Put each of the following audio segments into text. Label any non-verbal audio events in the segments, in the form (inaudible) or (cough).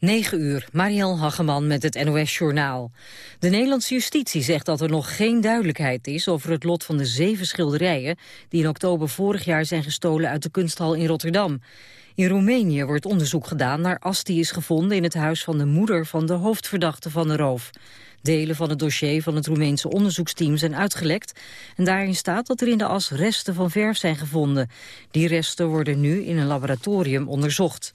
9 uur, Mariel Hageman met het NOS-journaal. De Nederlandse justitie zegt dat er nog geen duidelijkheid is... over het lot van de zeven schilderijen... die in oktober vorig jaar zijn gestolen uit de kunsthal in Rotterdam. In Roemenië wordt onderzoek gedaan naar as die is gevonden... in het huis van de moeder van de hoofdverdachte van de roof. Delen van het dossier van het Roemeense onderzoeksteam zijn uitgelekt... en daarin staat dat er in de as resten van verf zijn gevonden. Die resten worden nu in een laboratorium onderzocht.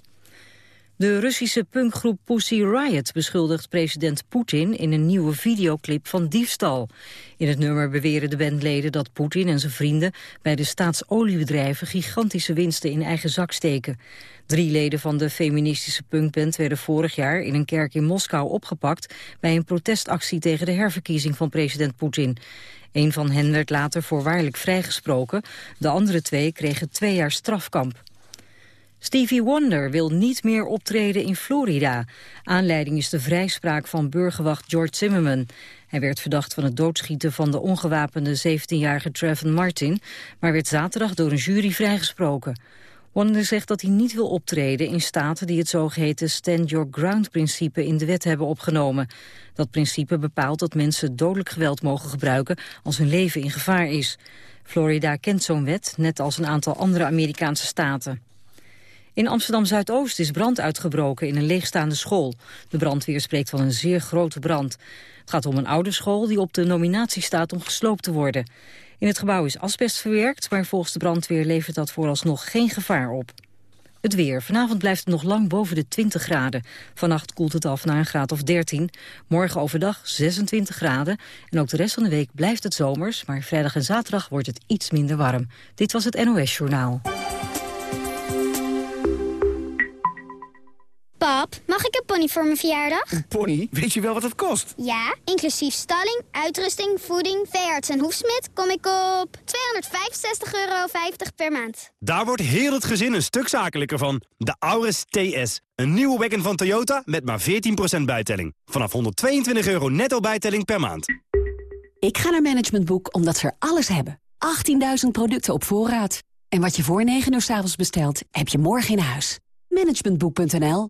De Russische punkgroep Pussy Riot beschuldigt president Poetin in een nieuwe videoclip van diefstal. In het nummer beweren de bandleden dat Poetin en zijn vrienden bij de staatsoliebedrijven gigantische winsten in eigen zak steken. Drie leden van de feministische punkband werden vorig jaar in een kerk in Moskou opgepakt bij een protestactie tegen de herverkiezing van president Poetin. Een van hen werd later voorwaardelijk vrijgesproken, de andere twee kregen twee jaar strafkamp. Stevie Wonder wil niet meer optreden in Florida. Aanleiding is de vrijspraak van burgerwacht George Zimmerman. Hij werd verdacht van het doodschieten van de ongewapende 17-jarige Trevor Martin... maar werd zaterdag door een jury vrijgesproken. Wonder zegt dat hij niet wil optreden in staten die het zogeheten Stand Your Ground-principe in de wet hebben opgenomen. Dat principe bepaalt dat mensen dodelijk geweld mogen gebruiken als hun leven in gevaar is. Florida kent zo'n wet, net als een aantal andere Amerikaanse staten. In Amsterdam-Zuidoost is brand uitgebroken in een leegstaande school. De brandweer spreekt van een zeer grote brand. Het gaat om een oude school die op de nominatie staat om gesloopt te worden. In het gebouw is asbest verwerkt, maar volgens de brandweer levert dat vooralsnog geen gevaar op. Het weer. Vanavond blijft het nog lang boven de 20 graden. Vannacht koelt het af naar een graad of 13. Morgen overdag 26 graden. En ook de rest van de week blijft het zomers, maar vrijdag en zaterdag wordt het iets minder warm. Dit was het NOS Journaal. Pony voor mijn verjaardag? Een pony? Weet je wel wat het kost? Ja, inclusief stalling, uitrusting, voeding, veearts en hoefsmid... kom ik op 265,50 euro per maand. Daar wordt heel het gezin een stuk zakelijker van. De Auris TS. Een nieuwe wagon van Toyota met maar 14% bijtelling. Vanaf 122 euro netto bijtelling per maand. Ik ga naar Management Boek omdat ze er alles hebben. 18.000 producten op voorraad. En wat je voor 9 uur s avonds bestelt, heb je morgen in huis. Managementboek.nl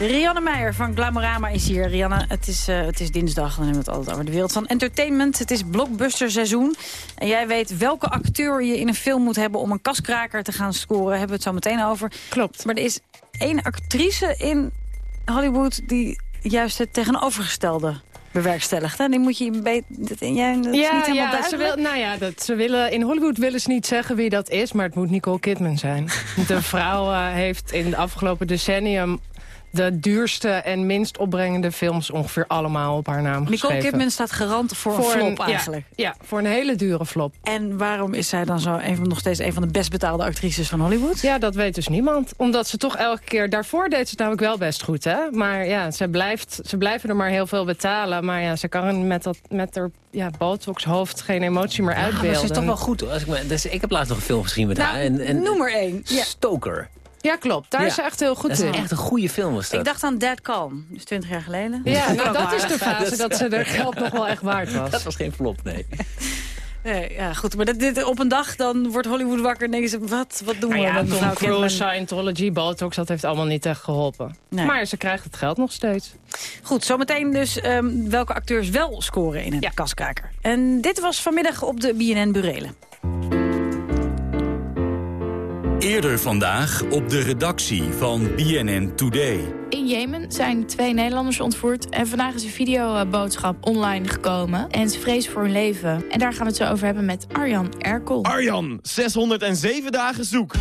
Rianne Meijer van Glamorama is hier. Rianne, het is, uh, het is dinsdag, dan hebben we het altijd over de wereld van entertainment. Het is blockbuster seizoen. En jij weet welke acteur je in een film moet hebben om een kaskraker te gaan scoren. Hebben we het zo meteen over. Klopt. Maar er is één actrice in Hollywood die juist het tegenovergestelde bewerkstelligt. Hè? Die moet je een beetje... Ja, dat is niet helemaal ja, ze, wil, nou ja dat, ze willen, in Hollywood willen ze niet zeggen wie dat is... maar het moet Nicole Kidman zijn. (laughs) De vrouw uh, heeft in het afgelopen decennium de duurste en minst opbrengende films ongeveer allemaal op haar naam geschreven. Nicole Kidman staat garant voor, een flop eigenlijk. Ja, voor een hele dure flop. En waarom is zij dan zo een van, nog steeds een van de best betaalde actrices van Hollywood? Ja, dat weet dus niemand. Omdat ze toch elke keer... Daarvoor deed ze het namelijk wel best goed, hè? Maar ja, ze, blijft, ze blijven er maar heel veel betalen. Maar ja, ze kan met, dat, met haar ja, botox hoofd geen emotie meer uitbeelden. Ja, maar ze is toch wel goed. Als ik, dus ik heb laatst nog een film gezien met nou, haar. En, en, noem één. Stoker. Ja, klopt. Daar is ze echt heel goed in. Dat is echt een goede film was dat. Ik dacht aan Dead Calm, dus 20 jaar geleden. Ja, nou, dat is de fase dat ze er geld nog wel echt waard was. (laughs) Dat was geen flop, nee. (laughs) Nee, ja, goed. Maar dat, dit, op een dag dan wordt Hollywood wakker en denken ze... wat, wat doen we nou ja, met mevrouw Cruise, Scientology, Botox, dat heeft allemaal niet echt geholpen. Maar ze krijgt het geld nog steeds. Goed, zometeen dus um, welke acteurs wel scoren in een ja. kaskaker. En dit was vanmiddag op de BNN Burelen. Eerder vandaag op de redactie van BNN Today. In Jemen zijn twee Nederlanders ontvoerd. En vandaag is een videoboodschap online gekomen. En ze vrezen voor hun leven. En daar gaan we het zo over hebben met Arjan Erkel. Arjan, 607 dagen zoek.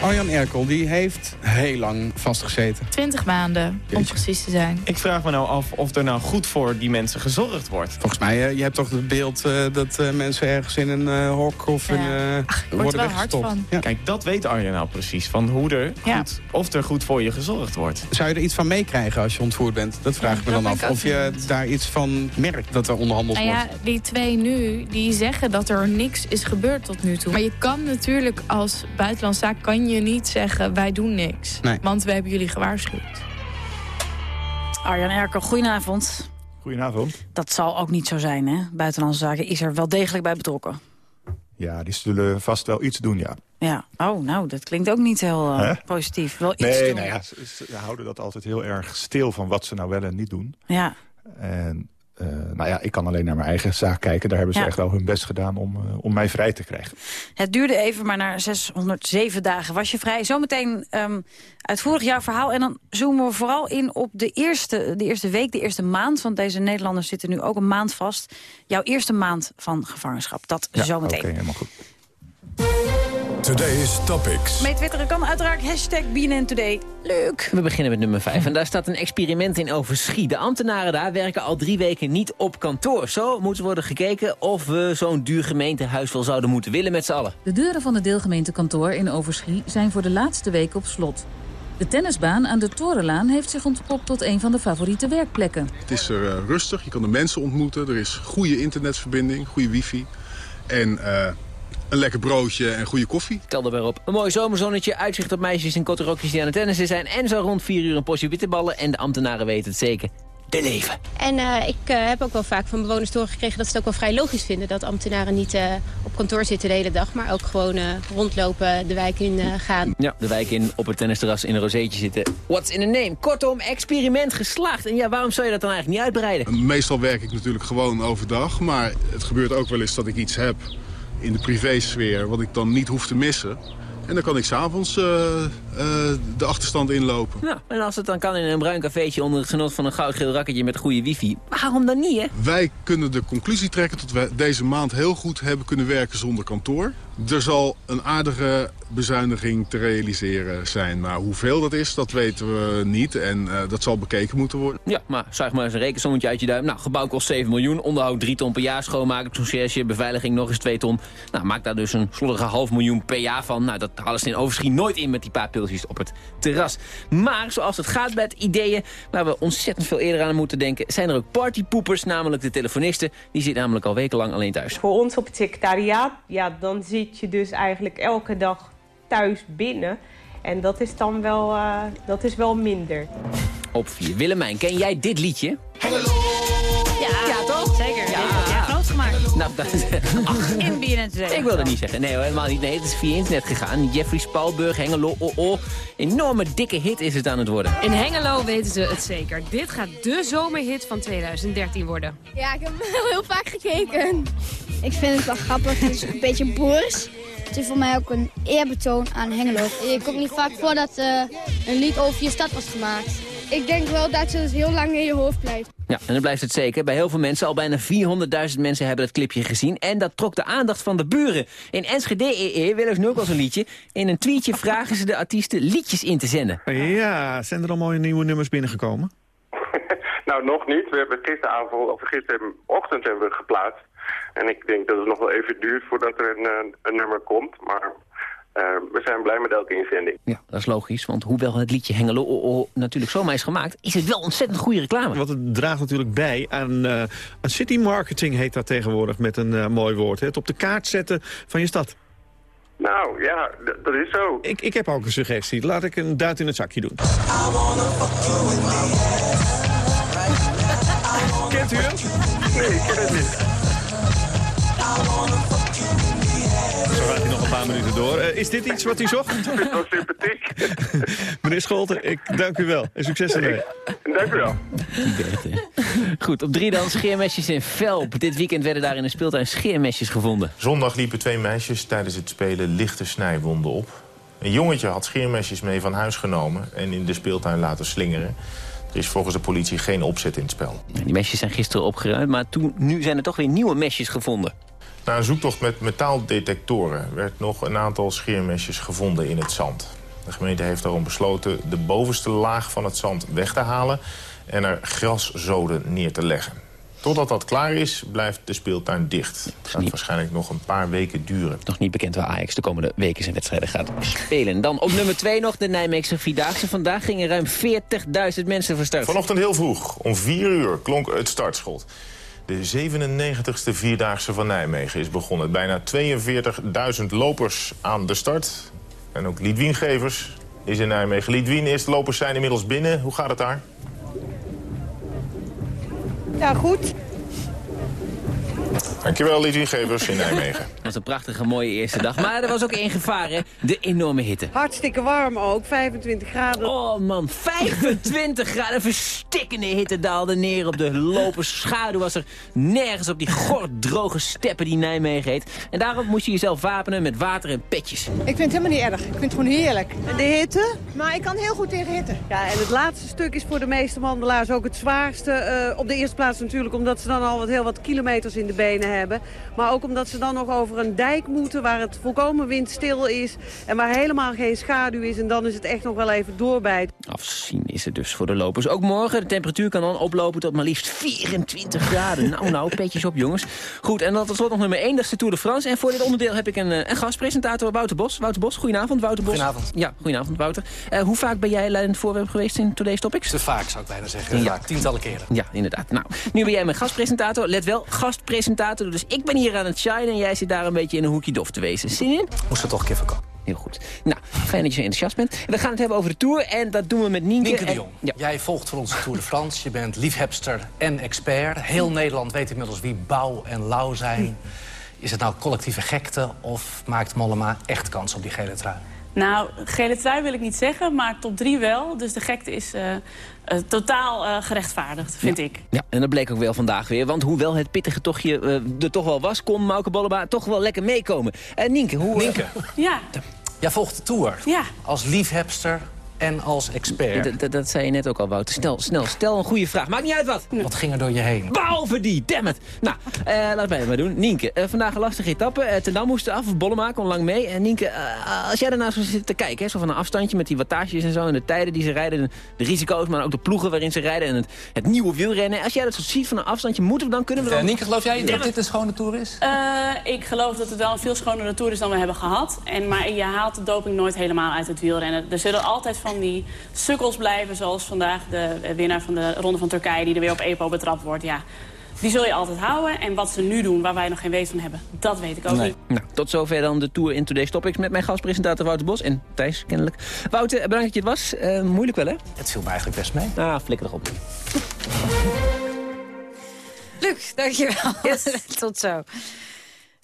Arjan Erkel die heeft heel lang vastgezeten. 20 maanden, om precies te zijn. Ik vraag me nou af of er nou goed voor die mensen gezorgd wordt. Volgens mij, uh, je hebt toch het beeld uh, dat uh, mensen ergens in een uh, hok of Ja. een, Ach, worden er wel hard weggestopt. van. Ja. Kijk, dat weet Arjen nou precies. Van hoe er Ja. goed, of er goed voor je gezorgd wordt. Zou je er iets van meekrijgen als je ontvoerd bent? Dat vraag ik me dan af. Of je daar iets van merkt dat er onderhandeld Nou ja, wordt. die twee nu, die zeggen dat er niks is gebeurd tot nu toe. Maar je kan natuurlijk als buitenlandse zaak kan je niet zeggen wij doen niks. Nee. Want we hebben jullie gewaarschuwd. Arjan Erkel, goedenavond. Goedenavond. Dat zal ook niet zo zijn, hè? Buitenlandse Zaken is er wel degelijk bij betrokken. Ja, die zullen vast wel iets doen, ja. Ja, oh, nou, dat klinkt ook niet heel eh, positief. Wel iets Nee, doen. nou ja, ze, ze houden dat altijd heel erg stil van wat ze nou wel en niet doen. Ja, En eh, nou ja, ik kan alleen naar mijn eigen zaak kijken. Daar hebben ze Ja. echt wel hun best gedaan om, eh, om mij vrij te krijgen. het duurde even, maar na 607 dagen was je vrij. Zometeen ehm uitvoerig jouw verhaal. En dan zoomen we vooral in op de eerste, de eerste week, de eerste maand. Want deze Nederlanders zitten nu ook een maand vast. Jouw eerste maand van gevangenschap. Dat Ja, zometeen. Oké, helemaal goed. Today's Topics. Mee twitteren kan uiteraard hashtag BNN Today. Leuk. We beginnen met nummer 5. En daar staat een experiment in Overschie. De ambtenaren daar werken al drie weken niet op kantoor. Zo moet er worden gekeken of we zo'n duur gemeentehuis wel zouden moeten willen met z'n allen. De deuren van het deelgemeentekantoor in Overschie zijn voor de laatste week op slot. De tennisbaan aan de Torenlaan heeft zich ontpopt tot een van de favoriete werkplekken. Het is er eh, rustig, je kan de mensen ontmoeten. Er is goede internetverbinding, goede wifi. En eh, een lekker broodje en goede koffie. Tel erbij op. Een mooi zomerzonnetje, uitzicht op meisjes in korte rokjes die aan het tennissen zijn... en zo rond 4 uur een portie bitterballen. En de ambtenaren weten het zeker. De leven. En eh, ik eh, heb ook wel vaak van bewoners doorgekregen dat ze het ook wel vrij logisch vinden... dat ambtenaren niet eh, op kantoor zitten de hele dag... maar ook gewoon eh, rondlopen, de wijk in eh, gaan. Ja, de wijk in, op het tennisterras in een rozeetje zitten. What's in a name? Kortom, experiment geslaagd. En ja, waarom zou je dat dan eigenlijk niet uitbreiden? Meestal werk ik natuurlijk gewoon overdag. Maar het gebeurt ook wel eens dat ik iets heb in de privésfeer... wat ik dan niet hoef te missen. En dan kan ik s'avonds eh eh de achterstand inlopen. Nou, en als het dan kan in een bruin cafeetje onder het genot van een goudgeel rakketje met goede wifi. Waarom dan niet, hè? Wij kunnen de conclusie trekken dat we deze maand heel goed hebben kunnen werken zonder kantoor. Er zal een aardige bezuiniging te realiseren zijn. Maar hoeveel dat is, dat weten we niet. En eh, dat zal bekeken moeten worden. Ja, maar zuig maar eens een rekensommetje uit je duim. Nou, gebouw kost 7 miljoen, onderhoud 3 ton per jaar, schoonmaken, conciërge, beveiliging nog eens 2 ton. Nou, maak daar dus een slordige half miljoen per jaar van. Nou, dat halen ze in overschien nooit in met die paar pilsjes op het terras. Maar zoals het gaat bij het ideeën, waar we ontzettend veel eerder aan moeten denken, zijn er ook partypoepers, namelijk de telefonisten. Die zitten namelijk al wekenlang alleen thuis. Voor ons op het secretariaat, ja, dan zit je dus eigenlijk elke dag thuis binnen. En dat is dan wel, eh, dat is wel minder. Op 4. Willemijn, ken jij dit liedje? Nou, dat Ach, In BNN. Ik wilde niet zeggen. Nee, hoor, helemaal niet. Nee, het is via internet gegaan. Jeffrey Spalburg, Hengelo, oh, oh. Enorme dikke hit is het aan het worden. In Hengelo weten ze het zeker. Dit gaat de zomerhit van 2013 worden. Ja, ik heb hem (laughs) heel, heel vaak gekeken. Ik vind het wel grappig. Het is een beetje boers. Het is voor mij ook een eerbetoon aan Hengelo. Je komt niet vaak voor dat eh, een lied over je stad was gemaakt. Ik denk wel dat het heel lang in je hoofd blijft. Ja, en dan blijft het zeker. Bij heel veel mensen, al bijna 400.000 mensen hebben het clipje gezien. En dat trok de aandacht van de buren. In Enschede EE willen ze nu ook al zo'n liedje. In een tweetje vragen ze de artiesten liedjes in te zenden. Ja, zijn er al mooie nieuwe nummers binnengekomen? (laughs) Nou, nog niet. We hebben gisteravond, of gisterochtend hebben we geplaatst. En ik denk dat het nog wel even duurt voordat er een, eh, een nummer komt. Maar we zijn blij met elke inzending. Ja, dat is logisch, want hoewel het liedje Hengelo natuurlijk zomaar is gemaakt... is het wel ontzettend goede reclame. Want het draagt natuurlijk bij aan, eh, aan city marketing, heet dat tegenwoordig met een eh, mooi woord. Hè? Het op de kaart zetten van je stad. Nou, ja, dat is zo. Ik, ik heb ook een suggestie. Laat ik een duit in het zakje doen. Kent u hem? Nee, ik ken het niet. Paar minuten door. Eh, is dit iets wat u zocht? (laughs) Sympathiek. (laughs) Meneer Scholten, ik dank u wel. En succes ermee. Dank u wel. Goed, op drie dan scheermesjes in Velp. Dit weekend werden daar in een speeltuin scheermesjes gevonden. Zondag liepen twee meisjes tijdens het spelen lichte snijwonden op. Een jongetje had scheermesjes mee van huis genomen en in de speeltuin laten slingeren. Er is volgens de politie geen opzet in het spel. Die mesjes zijn gisteren opgeruimd, maar toen, nu zijn er toch weer nieuwe mesjes gevonden. Na een zoektocht met metaaldetectoren werd nog een aantal scheermesjes gevonden in het zand. De gemeente heeft daarom besloten de bovenste laag van het zand weg te halen... en er graszoden neer te leggen. Totdat dat klaar is, blijft de speeltuin dicht. Het gaat waarschijnlijk nog een paar weken duren. Nog niet bekend waar Ajax de komende weken zijn wedstrijden gaat spelen. Dan op nummer 2 nog de Nijmeegse Vierdaagse. Vandaag gingen ruim 40.000 mensen start. Vanochtend heel vroeg, om 4 uur, klonk het startschot. De 97ste Vierdaagse van Nijmegen is begonnen. Bijna 42.000 lopers aan de start. En ook Lidwiengevers is in Nijmegen. Lidwien, eerste lopers zijn inmiddels binnen. Hoe gaat het daar? Ja, goed. Dankjewel, Lidwiengevers in Nijmegen. (laughs) Het was een prachtige, mooie eerste dag. Maar er was ook één gevaar, hè? De enorme hitte. Hartstikke warm ook, 25 graden. Oh man, 25 graden. Verstikkende hitte daalde neer op de lopers. Schaduw was er nergens op die gorddroge steppen die Nijmegen heet. En daarom moest je jezelf wapenen met water en petjes. Ik vind het helemaal niet erg. Ik vind het gewoon heerlijk. En de hitte? Maar ik kan heel goed tegen hitte. Ja, en het laatste stuk is voor de meeste wandelaars ook het zwaarste. Eh, op de eerste plaats natuurlijk omdat ze dan al wat, heel wat kilometers in de benen hebben. Maar ook omdat ze dan nog over een dijk moeten waar het volkomen windstil is. En waar helemaal geen schaduw is. En dan is het echt nog wel even doorbijten. Afzien is het dus voor de lopers. Ook morgen, de temperatuur kan dan oplopen tot maar liefst 24 graden. (laughs) Nou, nou, petjes op jongens. Goed, en dan tot slot nog nummer 1, dat is de Tour de France. En voor dit onderdeel heb ik een, eh, een gastpresentator, Wouter Bos. Wouter Bos, goedenavond. Wouter Bos. Goedenavond. Ja, goedenavond Wouter. Uh, hoe vaak ben jij leidend voorwerp geweest in Today's Topics? Te vaak, zou ik bijna zeggen. Ja. Tientallen keren. Ja, inderdaad. Nou, nu ben jij mijn gastpresentator. Let wel, gastpresentator. Dus ik ben hier aan het shine en jij zit daar een beetje in een hoekje dof te wezen. Zin in? Moest er toch een keer komen. Heel goed. Nou, fijn dat je zo enthousiast bent. We gaan het hebben over de Tour en dat doen we met Nienke. Nienke de Jong, ja. jij volgt voor onze Tour de France. Je bent liefhebster en expert. Heel Nederland weet inmiddels wie Bouw en Lau zijn. Is het nou collectieve gekte of maakt Mollema echt kans op die gele trui? Nou, gele trui wil ik niet zeggen, maar top 3 wel. Dus de gekte is uh, uh, totaal uh, gerechtvaardigd, vind ja. ik. Ja, en dat bleek ook wel vandaag weer. Want hoewel het pittige tochtje er toch wel was... kon Mauke Bolleba toch wel lekker meekomen. En Nienke, hoe... Nienke, ja. jij volgt de Tour. Ja. Als liefhebster en als expert. Dat, dat zei je net ook al, Wouter. Snel, snel, stel een goede vraag. Maakt niet uit wat. Wat ging er door je heen? Behalve die, damn it. Nou, uh, laten wij het maar doen. Nienke, uh, vandaag een lastige etappe. Uh, Ten Dam moest af, Bollema kon lang mee. En Nienke, als jij daarnaast zit te kijken, hè, zo van een afstandje met die wattages en zo... en de tijden die ze rijden, de risico's, maar ook de ploegen waarin ze rijden... en het, het nieuwe wielrennen. Als jij dat zo ziet van een afstandje, moeten we dan, kunnen we dan... Nienke, geloof jij dat dit een schone Tour is? ik geloof dat het wel een veel schonere Tour is dan we hebben gehad. En, maar je haalt de doping nooit helemaal uit het wielrennen. Er zullen altijd van die sukkels blijven, zoals vandaag de winnaar van de Ronde van Turkije... die er weer op EPO betrapt wordt, ja. Die zul je altijd houden. En wat ze nu doen, waar wij nog geen weet van hebben, dat weet ik ook nee. niet. Nou, tot zover dan de Tour in Today's Topics met mijn gastpresentator Wouter Bos. En Thijs, kennelijk. Wouter, bedankt dat je het was. Uh, moeilijk wel, hè? Het viel me eigenlijk best mee. Ah, flikker erop. Luc, dankjewel. Yes. (laughs) tot zo.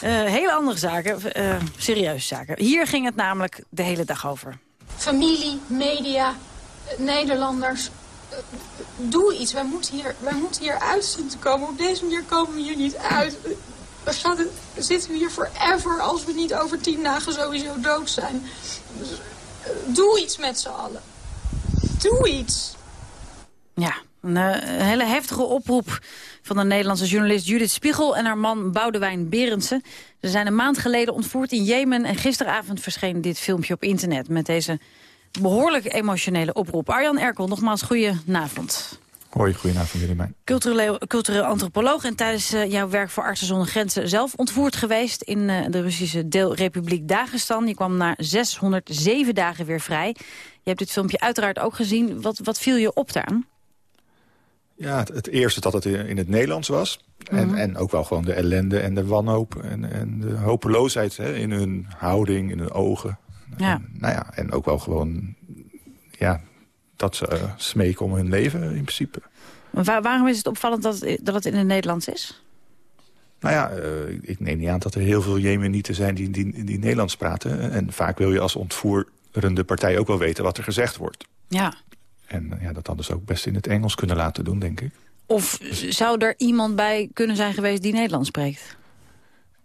Uh, hele andere zaken, uh, serieuze zaken. Hier ging het namelijk de hele dag over. Familie, media, Nederlanders, doe iets. Wij moeten, hier, wij moeten hier uit zien te komen. Op deze manier komen we hier niet uit. We, gaan, we zitten hier forever als we niet over tien dagen sowieso dood zijn. Dus, doe iets met z'n allen. Doe iets. Ja, een, een, hele heftige oproep van de Nederlandse journalist Judith Spiegel... en haar man Boudewijn Berendsen. Ze zijn een maand geleden ontvoerd in Jemen... en gisteravond verscheen dit filmpje op internet met deze behoorlijk emotionele oproep. Arjan Erkel, nogmaals goedenavond. Hoi, goedenavond Willemijn. Cultureel, cultureel antropoloog en tijdens uh, jouw werk voor Artsen zonder Grenzen zelf ontvoerd geweest in uh, de Russische deelrepubliek Dagestan. Je kwam na 607 dagen weer vrij. Je hebt dit filmpje uiteraard ook gezien. Wat, wat viel je op daaraan? Ja, het, het eerste dat het in het Nederlands was. En, mm -hmm. en ook wel gewoon de ellende en de wanhoop en, en de hopeloosheid hè, in hun houding, in hun ogen. Ja. En, nou ja, en ook wel gewoon ja, dat ze uh, smeken om hun leven in principe. Maar waar, waarom is het opvallend dat, dat het in het Nederlands is? Nou ja, uh, ik neem niet aan dat er heel veel Jemenieten zijn die, die, die Nederlands praten. En vaak wil je als ontvoerende partij ook wel weten wat er gezegd wordt. Ja. En ja, dat hadden ze ook best in het Engels kunnen laten doen, denk ik. Of zou er iemand bij kunnen zijn geweest die Nederlands spreekt?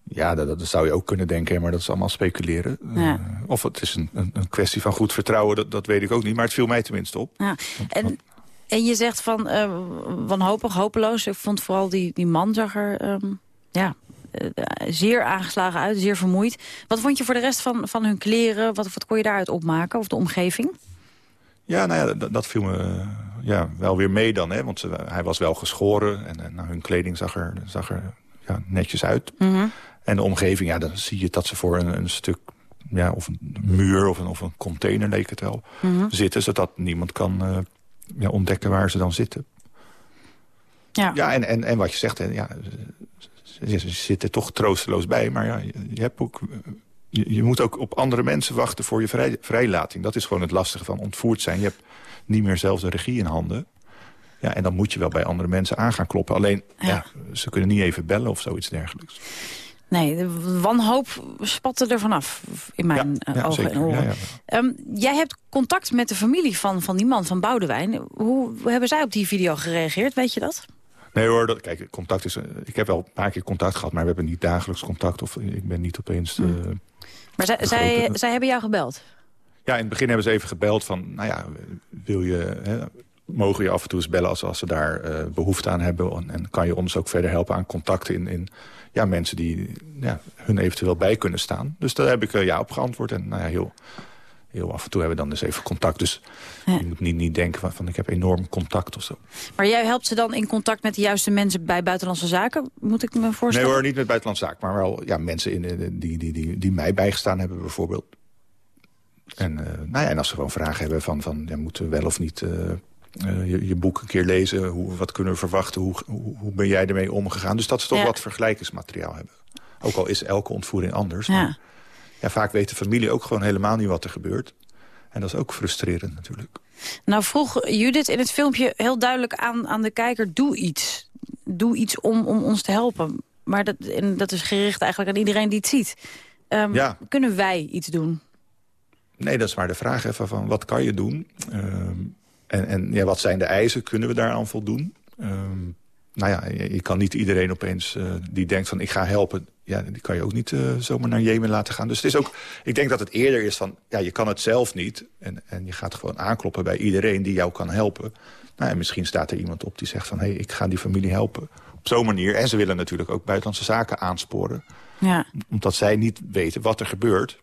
Ja, dat, dat, zou je ook kunnen denken, maar dat is allemaal speculeren. Ja. Uh, of het is een, een, een, kwestie van goed vertrouwen, dat, dat weet ik ook niet. Maar het viel mij tenminste op. Ja. En, en je zegt van uh, wanhopig, hopeloos. Ik vond vooral die, die man zag er... Um, ja, eh, zeer aangeslagen uit, zeer vermoeid. Wat vond je voor de rest van, van hun kleren? Wat, wat kon je daaruit opmaken, of de omgeving? Ja, nou ja, dat, dat viel me eh, ja, wel weer mee dan. Hè, want ze, hij was wel geschoren en, en nou, hun kleding zag er, zag er ja, netjes uit. Mhm. En de omgeving, ja, dan zie je dat ze voor een, een stuk... Ja, of een muur of een, of een container leek het wel, zitten... zodat niemand kan eh, ja, ontdekken waar ze dan zitten. Ja, Ja, en, en, en wat je zegt, hè, ja, ze, ze zitten toch troosteloos bij. Maar ja, je, je hebt ook, je, je moet ook op andere mensen wachten voor je vrij, vrijlating. Dat is gewoon het lastige van ontvoerd zijn. Je hebt niet meer zelf de regie in handen. Ja, en dan moet je wel bij andere mensen aan gaan kloppen. Alleen, ja. ze kunnen niet even bellen of zoiets dergelijks. Nee, de wanhoop spatte er vanaf, in mijn eh, ja, ogen zeker. en oren. Ehm, jij hebt contact met de familie van, van die man, van Boudewijn. Hoe, hoe hebben zij op die video gereageerd, weet je dat? Nee hoor, dat, kijk, contact is... eh, Ik heb wel een paar keer contact gehad, maar we hebben niet dagelijks contact. Of ik ben niet opeens... eh, Maar zij, zij, hebben jou gebeld? Ja, in het begin hebben ze even gebeld van... nou ja, wil je, hè, mogen je af en toe eens bellen als, als ze daar eh, behoefte aan hebben... En, en kan je ons ook verder helpen aan contacten in, in ja, mensen die ja, hun eventueel bij kunnen staan. Dus daar heb ik eh, ja op geantwoord. En nou ja, heel, heel af en toe hebben we dan dus even contact. Dus je moet niet, niet denken van, van ik heb enorm contact of zo. Maar jij helpt ze dan in contact met de juiste mensen bij Buitenlandse Zaken? Moet ik me Nee voorstellen? hoor, niet met buitenlandse zaak, maar wel ja, mensen in, eh, die, die, die, die mij bijgestaan hebben bijvoorbeeld. En, eh, nou ja, en als ze gewoon vragen hebben van, van ja, moeten we wel of niet eh, je, je boek een keer lezen. Hoe, wat kunnen we verwachten? Hoe, hoe, hoe ben jij ermee omgegaan? Dus dat ze toch Ja. wat vergelijkingsmateriaal hebben. Ook al is elke ontvoering anders. Ja. maar Ja, vaak weet de familie ook gewoon helemaal niet wat er gebeurt. En dat is ook frustrerend natuurlijk. Nou vroeg Judith in het filmpje heel duidelijk aan, aan de kijker... doe iets. Doe iets om, om ons te helpen. Maar dat, en dat is gericht eigenlijk aan iedereen die het ziet. Ehm, Ja. Kunnen wij iets doen? Nee, dat is maar de vraag even van wat kan je doen? Ehm, en en ja, wat zijn de eisen? Kunnen we daaraan voldoen? Ehm, nou ja, je, je kan niet iedereen opeens eh, die denkt van ik ga helpen... ja, die kan je ook niet eh, zomaar naar Jemen laten gaan. Dus het is ook, ik denk dat het eerder is van... ja, je kan het zelf niet en, en je gaat gewoon aankloppen bij iedereen die jou kan helpen. Nou, en misschien staat er iemand op die zegt van... hé, hey, ik ga die familie helpen op zo'n manier. En ze willen natuurlijk ook buitenlandse zaken aansporen Ja. omdat zij niet weten wat er gebeurt.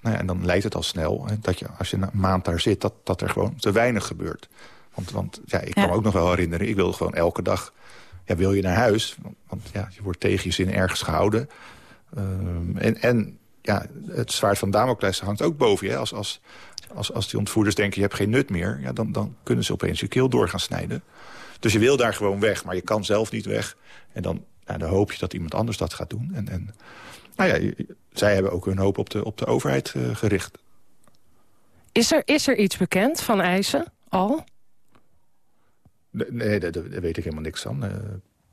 Nou ja, en dan lijkt het al snel hè, dat je, als je een maand daar zit... dat, dat er gewoon te weinig gebeurt. Want, want ja, ik kan Ja. me ook nog wel herinneren... ik wilde gewoon elke dag... Wil je naar huis? Want, ja, je wordt tegen je zin ergens gehouden. Ehm, en, en ja, het zwaard van Damocles hangt ook boven je. Als, als, als, als die ontvoerders denken, je hebt geen nut meer... Ja, dan, dan kunnen ze opeens je keel door gaan snijden. Dus je wil daar gewoon weg, maar je kan zelf niet weg. En dan, ja, dan hoop je dat iemand anders dat gaat doen. En, en nou ja, zij hebben ook hun hoop op de, op de overheid eh, gericht. Is er, is er iets bekend van eisen al? Nee, daar, daar weet ik helemaal niks van. Eh,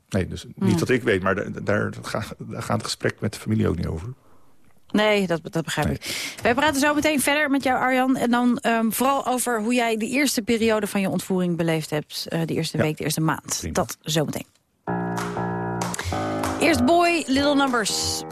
nee, dus niet Hmm. dat ik weet, maar daar, daar, ga- daar gaat het gesprek met de familie ook niet over. Nee, dat, dat begrijp ik. Wij praten zo meteen verder met jou, Arjan. En dan ehm, vooral over hoe jij de eerste periode van je ontvoering beleefd hebt. eh, de eerste week, de eerste maand. Dat zometeen. Eerst Boy, Little Numbers.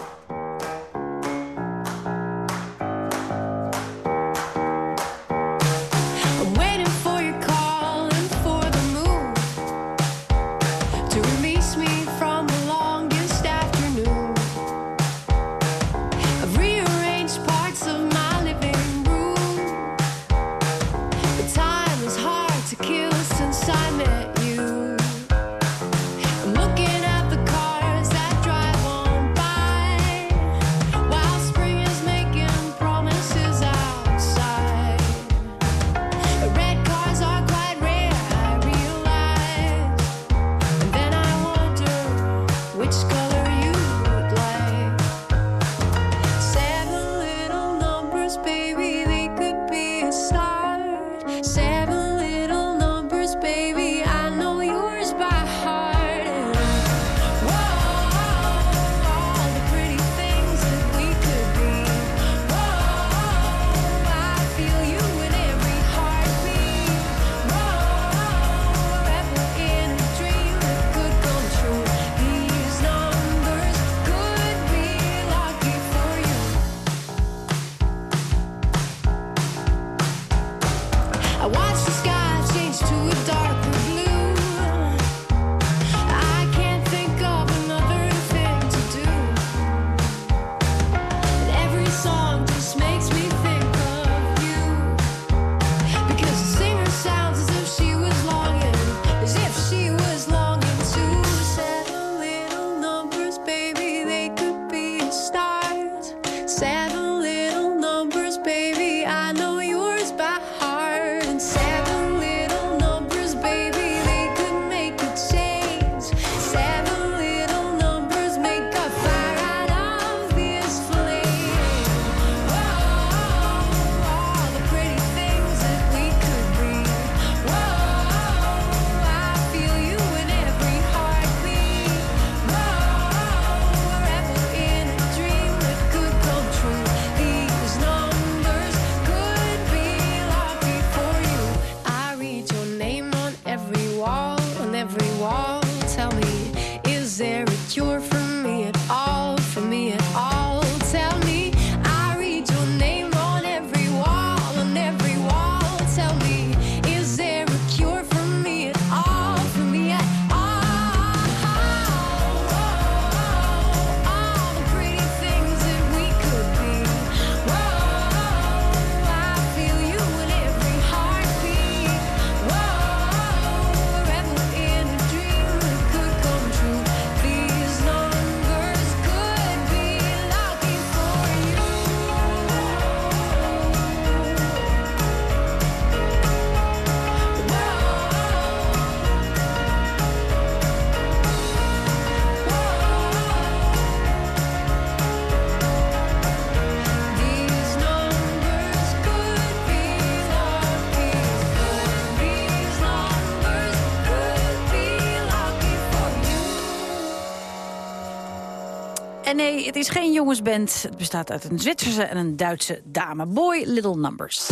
Het is geen jongensband. Het bestaat uit een Zwitserse en een Duitse dame. Boy Little Numbers.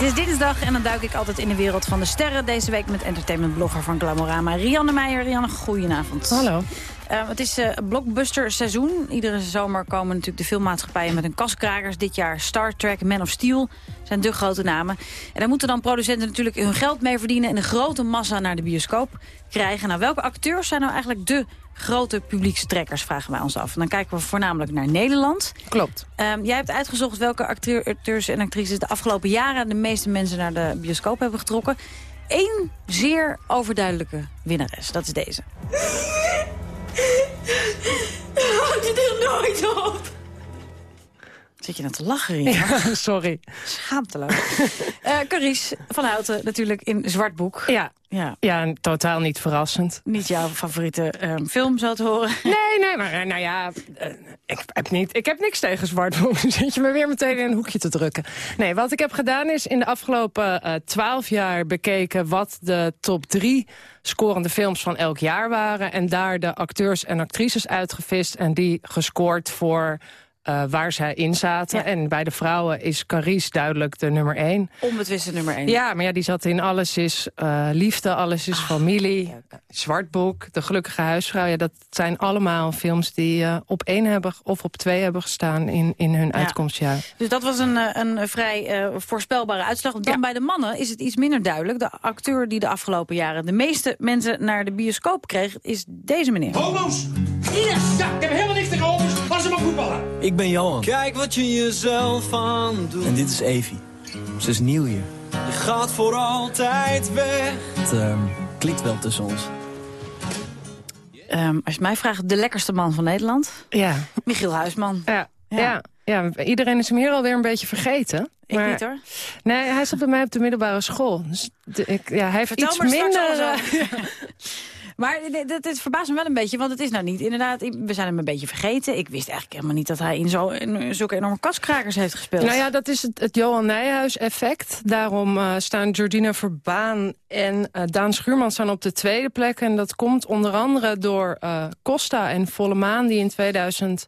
Het is dinsdag en dan duik ik altijd in de wereld van de sterren. Deze week met entertainmentblogger van Glamorama, Rianne Meijer. Rianne, goedenavond. Hallo. Uh, het is uh, blockbuster seizoen. Iedere zomer komen natuurlijk de filmmaatschappijen met hun kaskrakers. Dit jaar Star Trek, Man of Steel zijn de grote namen. En daar moeten dan producenten natuurlijk hun geld mee verdienen... en een grote massa naar de bioscoop krijgen. Nou, welke acteurs zijn nou eigenlijk de grote publiekstrekkers, vragen wij ons af. En dan kijken we voornamelijk naar Nederland. Klopt. Um, jij hebt uitgezocht welke acteurs en actrices de afgelopen jaren... de meeste mensen naar de bioscoop hebben getrokken. Eén zeer overduidelijke winnares, dat is deze. Houd je er nooit op? Zit je nou te lachen? Ja, (laughs) sorry. Schaamteloos. uh, (laughs) Carice van Houten, natuurlijk in Zwartboek. Ja. Ja. ja, totaal niet verrassend. Niet jouw favoriete um, film, zo te horen. (laughs) Nee, nee, maar uh, nou ja, uh, ik, heb niet, ik heb niks tegen Zwartboek. Dan zit je me weer meteen in een hoekje te drukken. Nee, wat ik heb gedaan is in de afgelopen twaalf jaar bekeken... wat de top drie scorende films van elk jaar waren... en daar de acteurs en actrices uitgevist... en die gescoord voor uh, waar zij in zaten. Ja. En bij de vrouwen is Carice duidelijk de nummer één. Onbetwiste nummer één. Ja, maar ja, die zat in Alles is uh, Liefde, Alles is ah, Familie, ja. Zwartboek, De Gelukkige Huisvrouw. Ja, dat zijn allemaal films die uh, op één hebben of op twee hebben gestaan in, in hun ja. uitkomstjaar. Dus dat was een, een vrij voorspelbare uitslag. Dan bij de mannen is het iets minder duidelijk. De acteur die de afgelopen jaren de meeste mensen naar de bioscoop kreeg, is deze meneer. Homo's! Ines! Ja, ik heb helemaal niks tegen homo's. Laat ze maar voetballen. Ik ben Johan. Kijk wat je jezelf aan doet. En dit is Evie. Ze is nieuw hier. Je gaat voor altijd weg. Het uh, klikt wel tussen ons. Um, als je mij vraagt, de lekkerste man van Nederland? Ja. Michiel Huisman. Ja. Ja. ja. ja. iedereen is hem hier alweer een beetje vergeten. Ik maar, niet hoor. Nee, hij zat bij mij op de middelbare school. Dus de, ik, ja, hij heeft Vertel iets maar minder... (laughs) (laughs) Maar dit verbaast me wel een beetje, want het is nou niet. Inderdaad, we zijn hem een beetje vergeten. Ik wist eigenlijk helemaal niet dat hij in, zo, in zulke enorme kaskrakers heeft gespeeld. Nou ja, dat is het, het Johan Nijhuis-effect. Daarom uh, staan Georgina Verbaan en uh, Daan Schuurman staan op de tweede plek. En dat komt onder andere door Costa en Volle Maan... die in 2001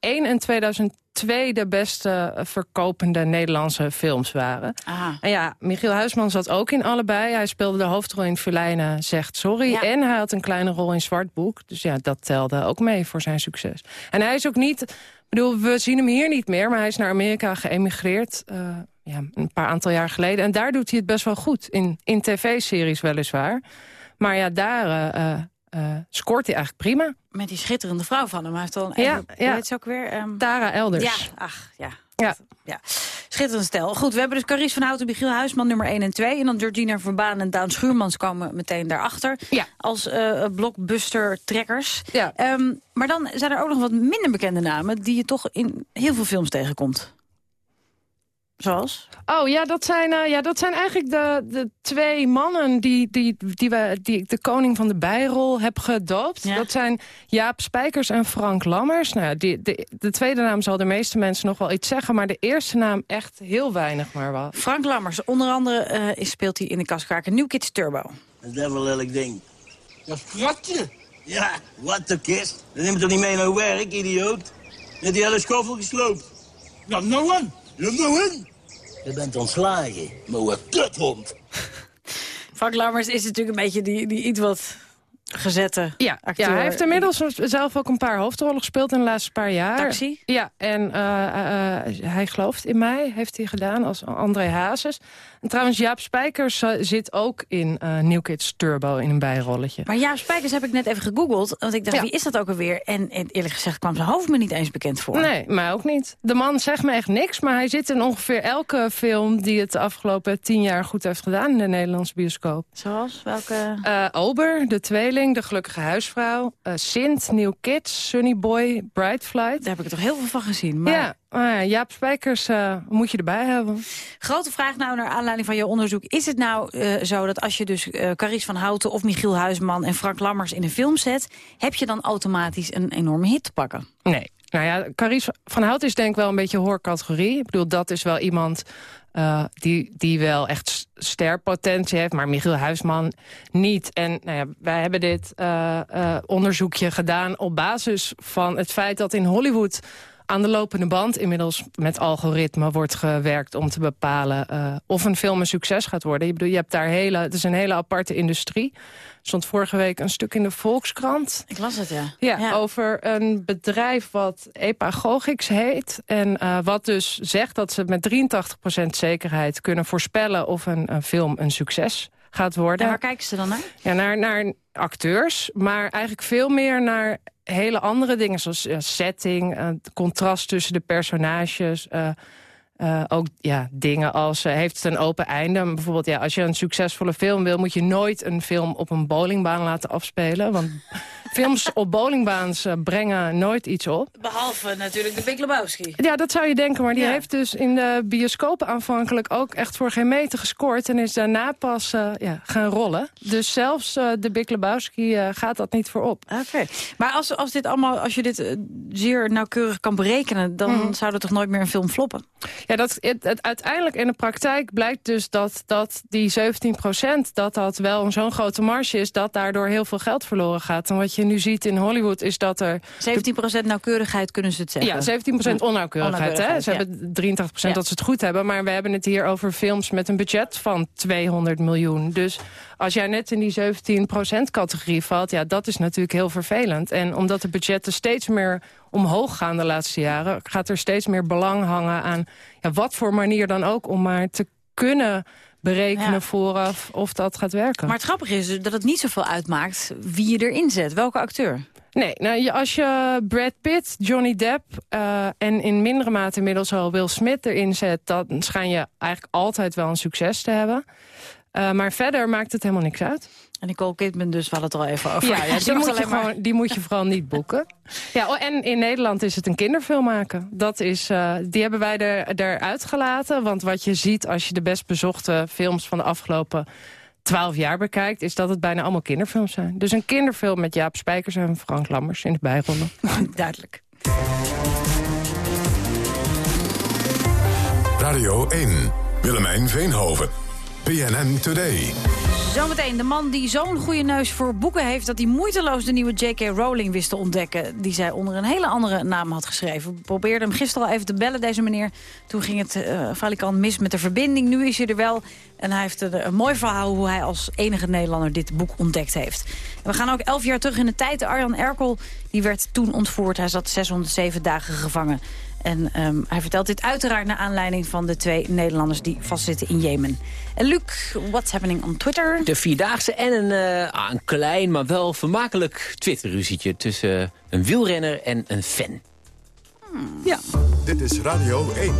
en 2002 de beste verkopende Nederlandse films waren. Aha. En ja, Michiel Huisman zat ook in allebei. Hij speelde de hoofdrol in Verlijnen zegt sorry. Ja. En hij had een kleine rol in Zwartboek. Dus ja, dat telde ook mee voor zijn succes. En hij is ook niet... Ik bedoel, we zien hem hier niet meer, maar hij is naar Amerika geëmigreerd... Uh, ja, een paar aantal jaar geleden. En daar doet hij het best wel goed. In, in tv-series weliswaar. Maar ja, daar... Uh, uh, scoort hij eigenlijk prima. Met die schitterende vrouw van hem. Hij heeft een ja, ja. heet ze ook weer? Um... Tara Elders. Ja, ach, ja. Ja. ja. Schitterend stel. Goed, we hebben dus Carice van Houten, Michiel Huisman nummer 1 en 2. En dan Georgina Verbaan en Daan Schuurmans komen meteen daarachter. Ja. Als uh, blockbuster-trekkers. Ja. Um, maar dan zijn er ook nog wat minder bekende namen... die je toch in heel veel films tegenkomt. Zoals? Oh ja, dat zijn, uh, ja, dat zijn eigenlijk de, de twee mannen die, die, die, we, die ik de koning van de bijrol heb gedoopt. Ja. Dat zijn Jaap Spijkers en Frank Lammers. Nou, die, de, de tweede naam zal de meeste mensen nog wel iets zeggen... maar de eerste naam echt heel weinig maar wat. Frank Lammers, onder andere uh, is, speelt hij in de kaskraker New Kids Turbo. Dat is wel een lelijk ding. Dat is pratje. Ja, wat de kist. Dat neemt toch niet mee naar werk, idioot? Net die hele schoffel gesloopt. Ja, nou een. Ja, nou een. Je bent ontslagen, maar kuthond. (laughs) Frank Lammers is natuurlijk een beetje die, die iets wat gezette ja, acteur. Ja, hij heeft inmiddels zelf ook een paar hoofdrollen gespeeld in de laatste paar jaar. Taxi? Ja, en uh, uh, hij gelooft in mij, heeft hij gedaan als André Hazes. En trouwens, Jaap Spijkers uh, zit ook in New Kids Turbo in een bijrolletje. Maar Jaap Spijkers heb ik net even gegoogeld. Want ik dacht, ja. wie is dat ook alweer? En, en eerlijk gezegd kwam zijn hoofd me niet eens bekend voor. Nee, mij ook niet. De man zegt me echt niks, maar hij zit in ongeveer elke film... die het de afgelopen tien jaar goed heeft gedaan in de Nederlandse bioscoop. Zoals? Welke? Ober, De Tweeling, De Gelukkige Huisvrouw... Sint, New Kids, Sunny Boy, Bright Flight. Daar heb ik er toch heel veel van gezien. Maar... Ja. Ah, Jaap Spijkers uh, moet je erbij hebben. Grote vraag nou naar aanleiding van jouw onderzoek. Is het nou uh, zo dat als je dus uh, Carice van Houten of Michiel Huisman en Frank Lammers in een film zet... heb je dan automatisch een enorme hit te pakken? Nee. Nou ja, Carice van Houten is denk ik wel een beetje hoorcategorie. Ik bedoel, dat is wel iemand eh, die, die wel echt sterpotentie heeft, maar Michiel Huisman niet. En nou ja, wij hebben dit eh, eh, onderzoekje gedaan op basis van het feit dat in Hollywood aan de lopende band inmiddels met algoritme wordt gewerkt om te bepalen eh, of een film een succes gaat worden. Je, bedoel, je hebt daar hele, het is een hele aparte industrie. Er stond vorige week een stuk in de Volkskrant. Ik las het, ja. Ja, over een bedrijf wat Epagogix heet. En eh, wat dus zegt dat ze met 83% zekerheid kunnen voorspellen... of een, een film een succes gaat worden. En waar kijken ze dan naar? Ja, naar, naar acteurs, maar eigenlijk veel meer naar hele andere dingen... zoals eh, setting, het contrast tussen de personages... eh, ook ja, dingen als, heeft het een open einde? Bijvoorbeeld, ja, als je een succesvolle film wil... moet je nooit een film op een bowlingbaan laten afspelen. Want films op bowlingbaans eh, brengen nooit iets op. Behalve natuurlijk de Big Lebowski. Ja, dat zou je denken, maar die Ja. heeft dus in de bioscopen aanvankelijk ook echt voor geen meter gescoord. En is daarna pas eh, ja, gaan rollen. Dus zelfs eh, de Big Lebowski gaat dat niet voorop. Oké, maar als, als, dit allemaal, als je dit zeer nauwkeurig kan berekenen... dan Mhm. zou er toch nooit meer een film floppen? Ja, dat, het, het- uiteindelijk in de praktijk blijkt dus dat, dat die 17% dat dat wel zo'n grote marge is... dat daardoor heel veel geld verloren gaat. En wat je nu ziet in Hollywood is dat er... 17% nauwkeurigheid kunnen ze het zeggen. Ja, 17% onnauwkeurigheid. Hè? Ze ja. hebben 83 Ja. dat ze het goed hebben. Maar we hebben het hier over films met een budget van 200 miljoen. Dus als jij net in die 17% categorie valt... ja, dat is natuurlijk heel vervelend. En omdat de budgetten steeds meer omhoog gaan de laatste jaren... gaat er steeds meer belang hangen aan ja, wat voor manier dan ook... om maar te kunnen berekenen Ja. vooraf of dat gaat werken. Maar het grappige is dat het niet zoveel uitmaakt wie je erin zet. Welke acteur? Nee, nou, als je Brad Pitt, Johnny Depp eh, en in mindere mate inmiddels al Will Smith erin zet... dan schijn je eigenlijk altijd wel een succes te hebben. Eh, maar verder maakt het helemaal niks uit. En Nicole Kidman dus, we hadden het al even over. Ja, (laughs) ja, Ze die, moet je maar- gewoon, die moet je vooral niet boeken. (laughs) Ja, oh, en in Nederland is het een kinderfilm maken. Dat is, eh, die hebben wij er, eruit gelaten. Want wat je ziet als je de best bezochte films van de afgelopen twaalf jaar bekijkt... is dat het bijna allemaal kinderfilms zijn. Dus een kinderfilm met Jaap Spijkers en Frank Lammers in de bijrollen. (laughs) Duidelijk. Radio 1. Willemijn Veenhoven. PNN Today. Zometeen de man die zo'n goede neus voor boeken heeft... dat hij moeiteloos de nieuwe J.K. Rowling wist te ontdekken... die zij onder een hele andere naam had geschreven. We probeerden hem gisteren al even te bellen, deze meneer. Toen ging het valikant mis met de verbinding. Nu is hij er wel. En hij heeft een, mooi verhaal hoe hij als enige Nederlander dit boek ontdekt heeft. We gaan ook elf jaar terug in de tijd. Arjan Erkel die werd toen ontvoerd. Hij zat 607 dagen gevangen. En ehm, hij vertelt dit uiteraard naar aanleiding van de twee Nederlanders die vastzitten in Jemen. En Luc, what's happening on Twitter? De Vierdaagse en een, eh, ah, een klein, maar wel vermakelijk Twitter-ruzietje... tussen een wielrenner en een fan. Ja. Dit is Radio 1.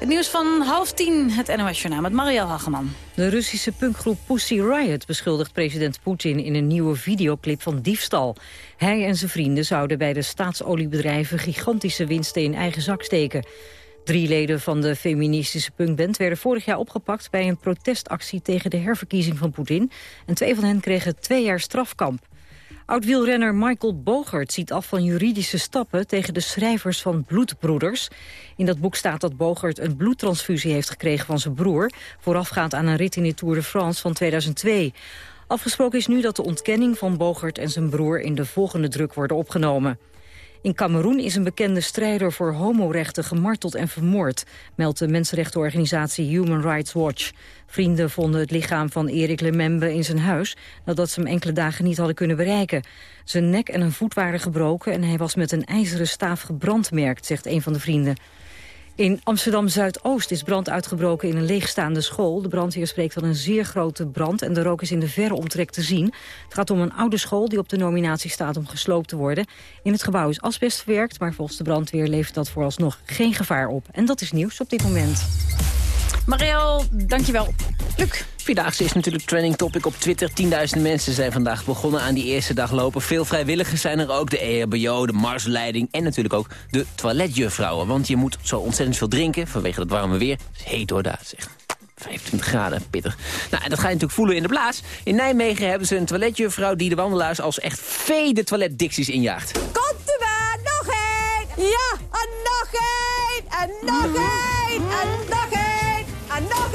Het nieuws van half tien, het NOS-journaal met Marielle Hageman. De Russische punkgroep Pussy Riot beschuldigt president Poetin in een nieuwe videoclip van diefstal. Hij en zijn vrienden zouden bij de staatsoliebedrijven gigantische winsten in eigen zak steken. Drie leden van de feministische punkband werden vorig jaar opgepakt bij een protestactie tegen de herverkiezing van Poetin. En twee van hen kregen twee jaar strafkamp. Oud-wielrenner Michael Bogert ziet af van juridische stappen tegen de schrijvers van Bloedbroeders. In dat boek staat dat Bogert een bloedtransfusie heeft gekregen van zijn broer... voorafgaand aan een rit in de Tour de France van 2002. Afgesproken is nu dat de ontkenning van Bogert en zijn broer... in de volgende druk worden opgenomen. In Cameroen is een bekende strijder voor homorechten gemarteld en vermoord, meldt de mensenrechtenorganisatie Human Rights Watch. Vrienden vonden het lichaam van Erik Lemembe in zijn huis, nadat ze hem enkele dagen niet hadden kunnen bereiken. Zijn nek en een voet waren gebroken en hij was met een ijzeren staaf gebrandmerkt, zegt een van de vrienden. In Amsterdam-Zuidoost is brand uitgebroken in een leegstaande school. De brandweer spreekt van een zeer grote brand en de rook is in de verre omtrek te zien. Het gaat om een oude school die op de nominatie staat om gesloopt te worden. In het gebouw is asbest verwerkt, maar volgens de brandweer levert dat vooralsnog geen gevaar op. En dat is nieuws op dit moment. Marielle, dankjewel. Luc. Vierdaagse is natuurlijk trending topic op Twitter. 10.000 mensen zijn vandaag begonnen aan die eerste dag lopen. Veel vrijwilligers zijn er ook. De EHBO, de Marsleiding en natuurlijk ook de toiletjuffrouwen. Want je moet zo ontzettend veel drinken vanwege het warme weer. Het is heet hoor, daar. Echt 25 graden, pittig. Nou, en dat ga je natuurlijk voelen in de blaas. In Nijmegen hebben ze een toiletjuffrouw die de wandelaars als echt vee de toiletdicties injaagt. Komt u maar, nog één! Ja, en nog één! En nog één! En nog één! En nog!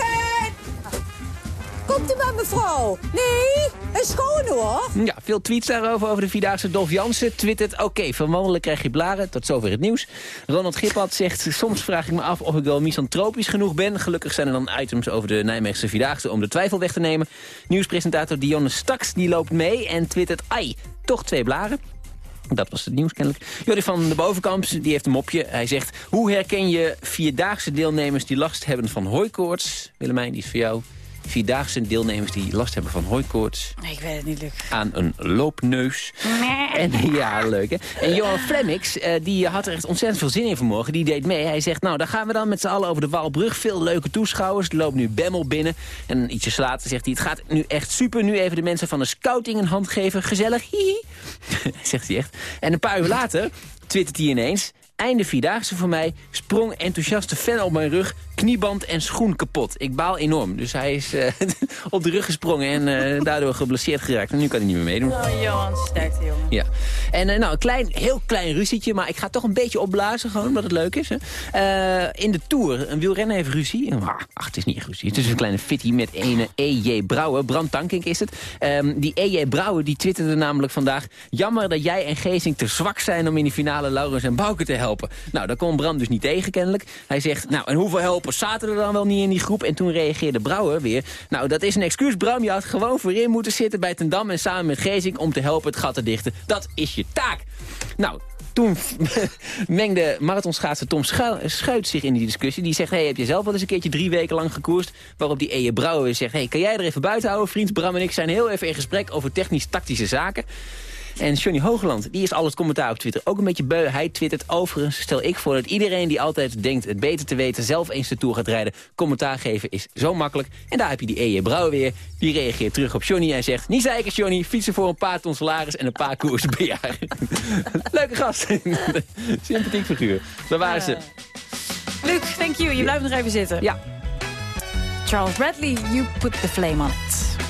Komt u maar, mevrouw. Nee, een schone hoor. Ja, veel tweets daarover over de Vierdaagse. Dolf Jansen twittert, oké, van wandelen krijg je blaren. Tot zover het nieuws. Ronald Gippad zegt, soms vraag ik me af of ik wel misantropisch genoeg ben. Gelukkig zijn er dan items over de Nijmeegse Vierdaagse om de twijfel weg te nemen. Nieuwspresentator Dionne Staks die loopt mee en twittert, ai, toch twee blaren. Dat was het nieuws kennelijk. Jordi van de Bovenkamp die heeft een mopje. Hij zegt, hoe herken je vierdaagse deelnemers die last hebben van hooikoorts? Willemijn, die is voor jou. Vierdaagse deelnemers die last hebben van hooikoorts. Nee, ik weet het niet, Luc. Aan een loopneus. En, (laughs) ja, leuk hè. En Johan Flemmix, eh, die had er echt ontzettend veel zin in vanmorgen. Die deed mee. Hij zegt, nou, dan gaan we dan met z'n allen over de Waalbrug. Veel leuke toeschouwers. Er loopt nu Bemmel binnen. En ietsjes later zegt hij, het gaat nu echt super. Nu even de mensen van de scouting een hand geven. Gezellig, hihi. (laughs) zegt hij echt. En een paar uur later twittert hij ineens... Einde Vierdaagse voor mij. Sprong enthousiaste fan op mijn rug. Knieband en schoen kapot. Ik baal enorm. Dus hij is eh, (laughs) op de rug gesprongen en eh, daardoor geblesseerd geraakt. En nu kan hij niet meer meedoen. Oh, Johan, sterkte, jongen. Ja. En eh, nou, een klein, heel klein ruzietje, maar ik ga toch een beetje opblazen, gewoon omdat het leuk is. Hè. In de Tour, een wielrenner heeft ruzie. Ah, Ach, het is niet ruzie. Het is een kleine fitty met ene E.J. Brouwer. Brand Tankink is het. Ehm, die E.J. Brouwer, die twitterde namelijk vandaag... Jammer dat jij en Geesink te zwak zijn om in die finale Laurens en Bouke te helpen. Nou, daar kon Bram dus niet tegen kennelijk. Hij zegt, nou, en hoeveel zaten er dan wel niet in die groep? En toen reageerde Brouwer weer... Nou, dat is een excuus, Bram. Je had gewoon voorin moeten zitten bij Ten Dam... en samen met Geesink om te helpen het gat te dichten. Dat is je taak. Nou, toen (laughs) mengde marathonschaatser Tom Schu- Schuit zich in die discussie. Die zegt, hey, heb je zelf wel eens een keertje drie weken lang gekoerst? Waarop die Eje Brouwer zegt, hey, kan jij er even buiten houden, vriend? Bram en ik zijn heel even in gesprek over technisch-tactische zaken. En Johnny Hoogland, die is al het commentaar op Twitter ook een beetje beu. Hij twittert overigens, stel ik voor dat iedereen die altijd denkt het beter te weten... zelf eens de Tour gaat rijden, commentaar geven is zo makkelijk. En daar heb je die E.J. Brouwer weer. Die reageert terug op Johnny en zegt... Niet zeiken, Johnny, fietsen voor een paar ton salaris en een paar koersen per jaar. (laughs) Leuke gast. (laughs) Sympathiek figuur. Daar waren ze. Luc, thank you. Je blijft nog even zitten. Ja. Charles Bradley, you put the flame on it.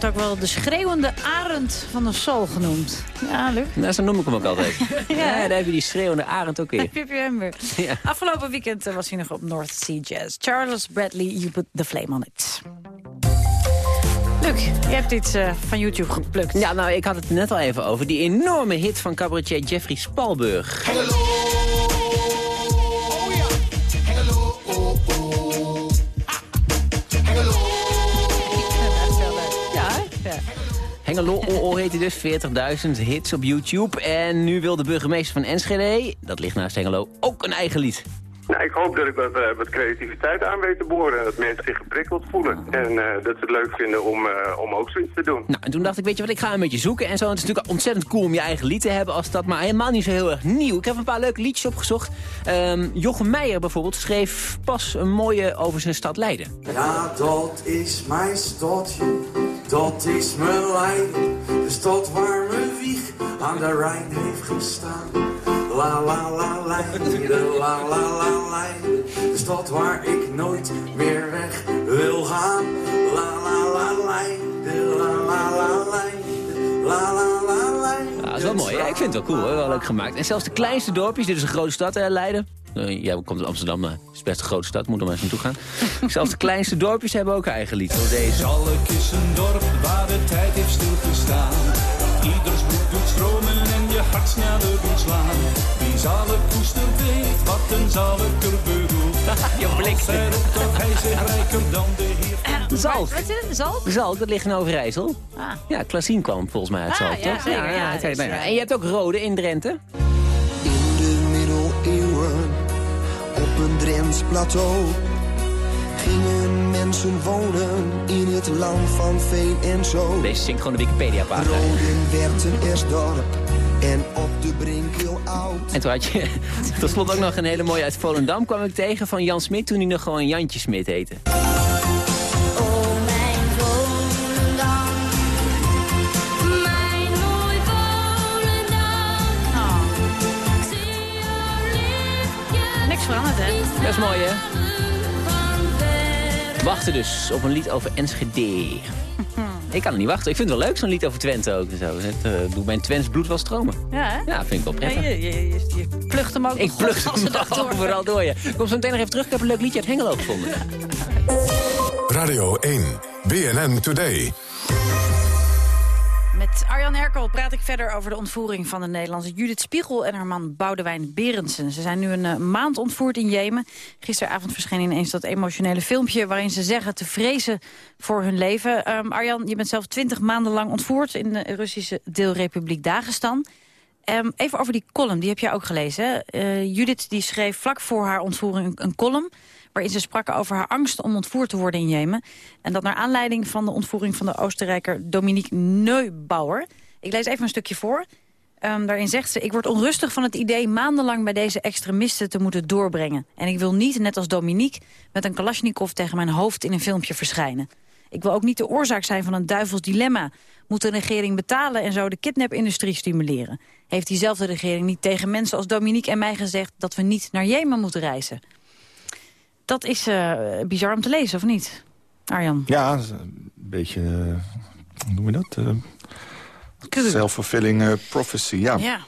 Wordt ook wel de schreeuwende arend van de soul genoemd. Ja, Luc. Nou, zo noem ik hem ook altijd. (laughs) Ja. ja, daar heb je die schreeuwende arend ook. Pippi weer. (laughs) Ja. Afgelopen weekend eh, was hij nog op North Sea Jazz. Charles Bradley, You Put the Flame on It. Luc, je hebt iets eh, van YouTube geplukt. Ja, nou, ik had het net al even over. Die enorme hit van cabaretier Jeffrey Spalburg. Ja, Hengelo OO heet hij dus, 40.000 hits op YouTube. En nu wil de burgemeester van Enschede, dat ligt naast Hengelo, ook een eigen lied. Nou, ik hoop dat ik wat, eh, wat creativiteit aan weet te boren. En dat mensen zich geprikkeld voelen. En eh, dat ze het leuk vinden om, eh, om ook zoiets te doen. Nou, en toen dacht ik, weet je wat, ik ga een beetje zoeken en zo. Het is natuurlijk ontzettend cool om je eigen lied te hebben als dat, maar helemaal niet zo heel erg nieuw. Ik heb een paar leuke liedjes opgezocht. Ehm Jochem Meijer bijvoorbeeld schreef pas een mooie over zijn stad Leiden. Ja, dat is mijn stadje, dat is mijn Leiden. De stad waar mijn wieg aan de Rijn heeft gestaan. La la la Leiden, la la la Leiden. De stad waar ik nooit meer weg wil gaan. La la la Leiden, la la la Leiden, la la la Leiden. Ja, dat is wel mooi. Ik vind het wel cool, hoor. wel leuk gemaakt. En zelfs de kleinste dorpjes, dit is een grote stad, hè, Leiden. Eh, Jij komt uit Amsterdam, eh, is best een grote stad, moet er maar eens naartoe gaan. Zelfs de kleinste dorpjes hebben ook een eigen lied. Zoals deze. Zalk is een dorp waar de tijd heeft stilgestaan. Ieders bloed doet stromen en je hart sneller doet slaan. Wie Zalk koestert weet wat een Zalker bedoelt. (laughs) Je blik. Als hij roept dat hij zich (laughs) rijker dan de heer. Zalk. Wat is het? Zalk? Zalk, dat ligt in Overijssel. Ah. Ja, Klaasien kwam volgens mij uit Ah, Zalk, ja, toch? zeker, ja, het- is, nou ja. eh, En je hebt ook Rode in Drenthe. Drents plateau, gingen mensen wonen in het land van veen en zo. Deze zingt gewoon de Wikipedia-pagina. Roden werd een eerstdorp en op de brink heel oud. En toen had je (laughs) tot slot ook nog een hele mooie uit Volendam kwam ik tegen van Jan Smit toen hij nog gewoon Jantje Smit heette. Is mooi, hè? Wachten dus op een lied over Enschede. Ik kan het niet wachten. Ik vind het wel leuk, zo'n lied over Twente ook. en Zo. Het uh, doet mijn Twents bloed wel stromen. Ja, hè? Ja, vind ik wel Ja, prettig. je, je, je, je plucht hem ook Ik als hem (laughs) door. overal door je. Kom zo meteen nog even terug. Ik heb een leuk liedje uit Hengelo gevonden. Radio 1, BNN Today. Arjan Herkel praat ik verder over de ontvoering van de Nederlandse Judith Spiegel en haar man Boudewijn Berendsen. Ze zijn nu een eh, maand ontvoerd in Jemen. Gisteravond verscheen ineens dat emotionele filmpje waarin ze zeggen te vrezen voor hun leven. Ehm, Arjan, je bent zelf twintig maanden lang ontvoerd in de Russische deelrepubliek Dagestan. Ehm, even over die column, die heb jij ook gelezen. Eh, Judith die schreef vlak voor haar ontvoering een column waarin ze sprak over haar angst om ontvoerd te worden in Jemen. En dat naar aanleiding van de ontvoering van de Oostenrijker Dominique Neubauer. Ik lees even een stukje voor. Ehm, daarin zegt ze, ik word onrustig van het idee maandenlang bij deze extremisten te moeten doorbrengen. En ik wil niet, net als Dominique, met een kalasjnikov tegen mijn hoofd in een filmpje verschijnen. Ik wil ook niet de oorzaak zijn van een duivels dilemma. Moet de regering betalen en zo de kidnapindustrie stimuleren? Heeft diezelfde regering niet tegen mensen als Dominique en mij gezegd... dat we niet naar Jemen moeten reizen? Dat is eh, bizar om te lezen, of niet? Arjan? Ja, een beetje, eh, hoe noem je dat? Uh, Self-fulfilling prophecy, ja. Ja.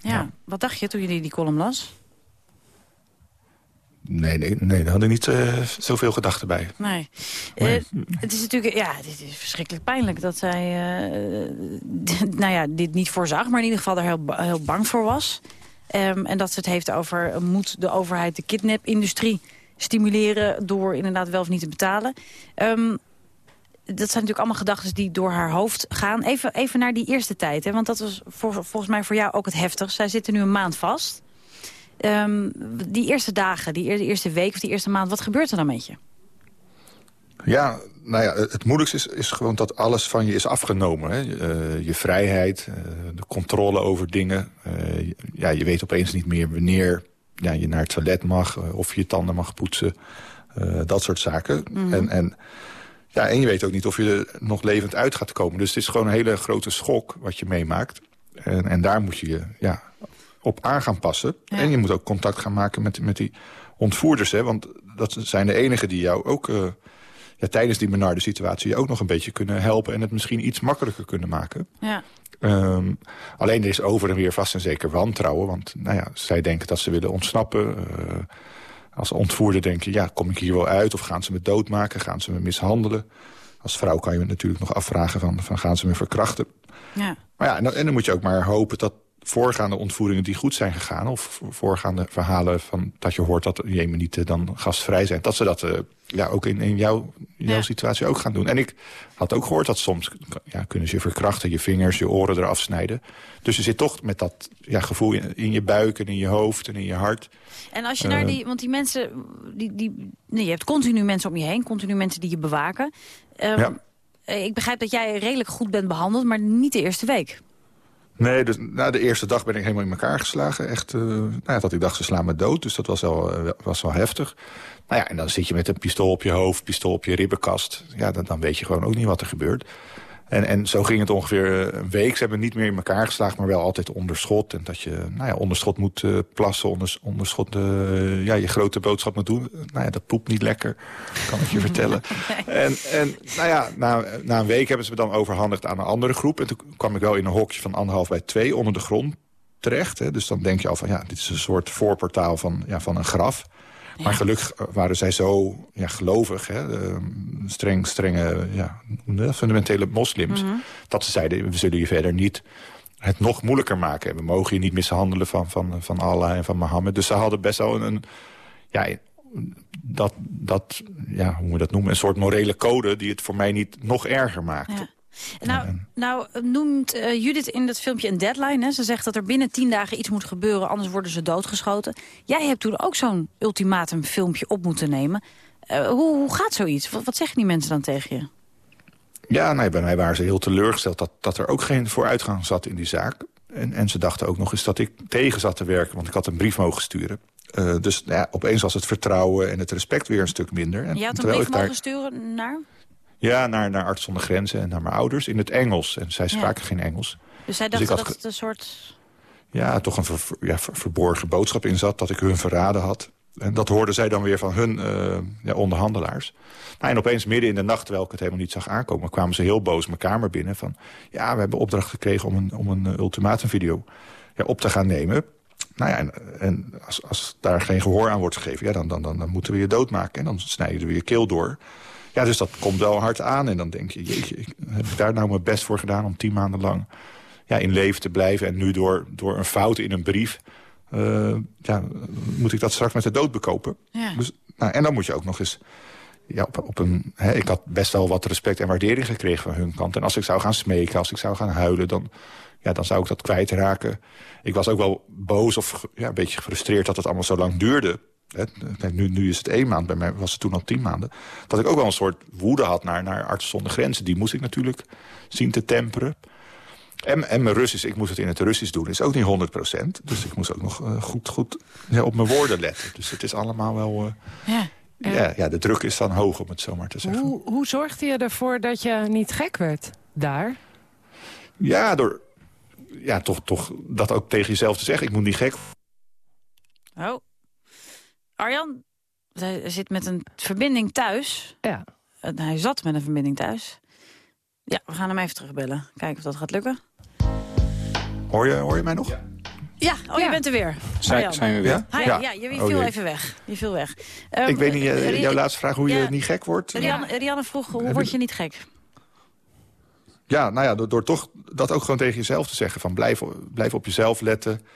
ja. Wat dacht je toen je die, die column las? Nee, nee, nee, daar had ik niet uh, zoveel gedachten bij. Nee. nee. Uh, het is natuurlijk, ja, dit is verschrikkelijk pijnlijk dat zij, uh, (laughs) nou ja, dit niet voorzag, maar in ieder geval er heel, heel bang voor was. Um, en dat ze het heeft over, moet de overheid de kidnapindustrie stimuleren door inderdaad wel of niet te betalen. Um, dat zijn natuurlijk allemaal gedachten die door haar hoofd gaan. Even, even naar die eerste tijd, hè, want dat was volgens mij voor jou ook het heftigst. Zij zitten nu een maand vast. Um, die eerste dagen, die eerste week of die eerste maand, wat gebeurt er dan met je? Ja, nou ja, het moeilijkste is, gewoon dat alles van je is afgenomen. Hè? Je vrijheid, uh, de controle over dingen. Uh, ja, je weet opeens niet meer wanneer ja, je naar het toilet mag... of je tanden mag poetsen, dat soort zaken. Mm -hmm. en, en, ja, en je weet ook niet of je er nog levend uit gaat komen. Dus het is gewoon een hele grote schok wat je meemaakt. En, en daar moet je je ja, op aan gaan passen. Ja. En je moet ook contact gaan maken met, met die ontvoerders. Hè? Want dat zijn de enigen die jou ook uh, ja, tijdens die benarde situatie... je ook nog een beetje kunnen helpen en het misschien iets makkelijker kunnen maken. Ja. Ehm, alleen er is over en weer vast en zeker wantrouwen. Want nou ja, zij denken dat ze willen ontsnappen. Eh, als ontvoerder denken, ja, kom ik hier wel uit? Of gaan ze me doodmaken? Gaan ze me mishandelen? Als vrouw kan je me natuurlijk nog afvragen van, van gaan ze me verkrachten? Ja. Maar ja, en dan, en dan moet je ook maar hopen dat voorgaande ontvoeringen die goed zijn gegaan... of voorgaande verhalen van dat je hoort dat Jemenieten dan gastvrij zijn... dat ze dat eh, ja, ook in, in jouw, jouw situatie ook gaan doen. En ik had ook gehoord dat soms ja, kunnen ze je verkrachten... je vingers, je oren eraf snijden. Dus je zit toch met dat ja, gevoel in, in je buik en in je hoofd en in je hart. En als je naar Eh. die, want die mensen, die, die, nee, je hebt continu mensen om je heen, continu mensen die je bewaken. Ehm, Ja. eh, Ik begrijp dat jij redelijk goed bent behandeld, maar niet de eerste week. Nee, dus na de eerste dag ben ik helemaal in elkaar geslagen. Echt, eh, nou ja, dat ik dacht, ze slaan me dood. Dus dat was wel, eh, was wel heftig. Nou ja, en dan zit je met een pistool op je hoofd, pistool op je ribbenkast. Ja, dan, dan weet je gewoon ook niet wat er gebeurt. En, en zo ging het ongeveer eh, een week. Ze hebben niet meer in elkaar geslagen, maar wel altijd onder schot. En dat je nou ja, onder schot moet eh, plassen, onder, onder schot eh, ja, je grote boodschap moet doen. Nou ja, dat poept niet lekker, kan ik je (laughs) vertellen. En, en nou ja, na, na een week hebben ze me dan overhandigd aan een andere groep. En toen kwam ik wel in een hokje van anderhalf bij twee onder de grond terecht. Hè. Dus dan denk je al van, ja, dit is een soort voorportaal van, ja, van een graf. Maar gelukkig waren zij zo ja, gelovig, hè, eh, streng, strenge ja, fundamentele moslims... Mhm. dat ze zeiden, we zullen je verder niet het nog moeilijker maken. We mogen je niet mishandelen van, van, van Allah en van Mohammed. Dus ze hadden best wel een... een ja, dat, dat, ja, hoe moet dat noemen? Een soort morele code die het voor mij niet nog erger maakt. Ja. Nou, nou noemt eh, Judith in dat filmpje een deadline. Hè? Ze zegt dat er binnen tien dagen iets moet gebeuren, anders worden ze doodgeschoten. Jij hebt toen ook zo'n ultimatum filmpje op moeten nemen. Eh, hoe, hoe gaat zoiets? Wat, wat zeggen die mensen dan tegen je? Ja, nee, bij mij waren ze heel teleurgesteld dat, dat er ook geen vooruitgang zat in die zaak. En, en ze dachten ook nog eens dat ik tegen zat te werken, want ik had een brief mogen sturen. Eh, dus nou ja, opeens was het vertrouwen en het respect weer een stuk minder. En Je had een brief daar- mogen sturen naar? Ja, naar, naar Arts zonder Grenzen en naar mijn ouders in het Engels. En zij Ja. spraken geen Engels. Dus zij Dus dachten dat het een soort... Ja, toch een ver- ja, ver- verborgen boodschap in zat, dat ik hun verraden had. En dat hoorden zij dan weer van hun eh, ja, onderhandelaars. Nou, en opeens midden in de nacht, terwijl ik het helemaal niet zag aankomen... kwamen ze heel boos mijn kamer binnen van... ja, we hebben opdracht gekregen om een, om een eh, ultimatumvideo ja, op te gaan nemen. Nou ja, en, en als, als daar geen gehoor aan wordt gegeven... Ja, dan, dan, dan, dan moeten we je doodmaken en dan snijden we je keel door. Ja, dus dat komt wel hard aan. En dan denk je, jeetje, heb ik daar nou mijn best voor gedaan... om tien maanden lang ja, in leven te blijven. En nu door, door een fout in een brief... eh, ja, moet ik dat straks met de dood bekopen. Ja. Dus, nou, en dan moet je ook nog eens... Ja, op, op een, hè, ik had best wel wat respect en waardering gekregen van hun kant. En als ik zou gaan smeken, als ik zou gaan huilen... dan, ja, dan zou ik dat kwijtraken. Ik was ook wel boos of ja, een beetje gefrustreerd dat het allemaal zo lang duurde. Hè, nu, nu is het één maand, bij mij was het toen al tien maanden. Dat ik ook wel een soort woede had naar, naar Artsen zonder Grenzen. Die moest ik natuurlijk zien te temperen. En, en mijn Russisch, ik moest het in het Russisch doen, is ook niet 100% Dus ik moest ook nog eh, goed, goed ja, op mijn woorden letten. Dus het is allemaal wel... eh, Ja. ja, ja, de druk is dan hoog, om het zo maar te zeggen. Hoe, hoe zorgde je ervoor dat je niet gek werd daar? Ja, door ja, toch, toch dat ook tegen jezelf te zeggen. Ik moet niet gek Oh. Arjan, hij zit met een verbinding thuis. Ja. En hij zat met een verbinding thuis. Ja, we gaan hem even terugbellen. Kijken of dat gaat lukken. Hoor je, hoor je mij nog? Ja, oh, je bent er weer. Zijn- zijn we weer? Hi, Ja. ja. je Oh, viel even weg. Je viel weg. Ehm, ik weet niet, eh, Ri- jouw laatste vraag, hoe ja. je niet gek wordt? Rianne, Rianne vroeg, hoe Heb word je niet gek? Ja, nou ja, door, door toch dat ook gewoon tegen jezelf te zeggen. Van blijf, blijf op jezelf letten.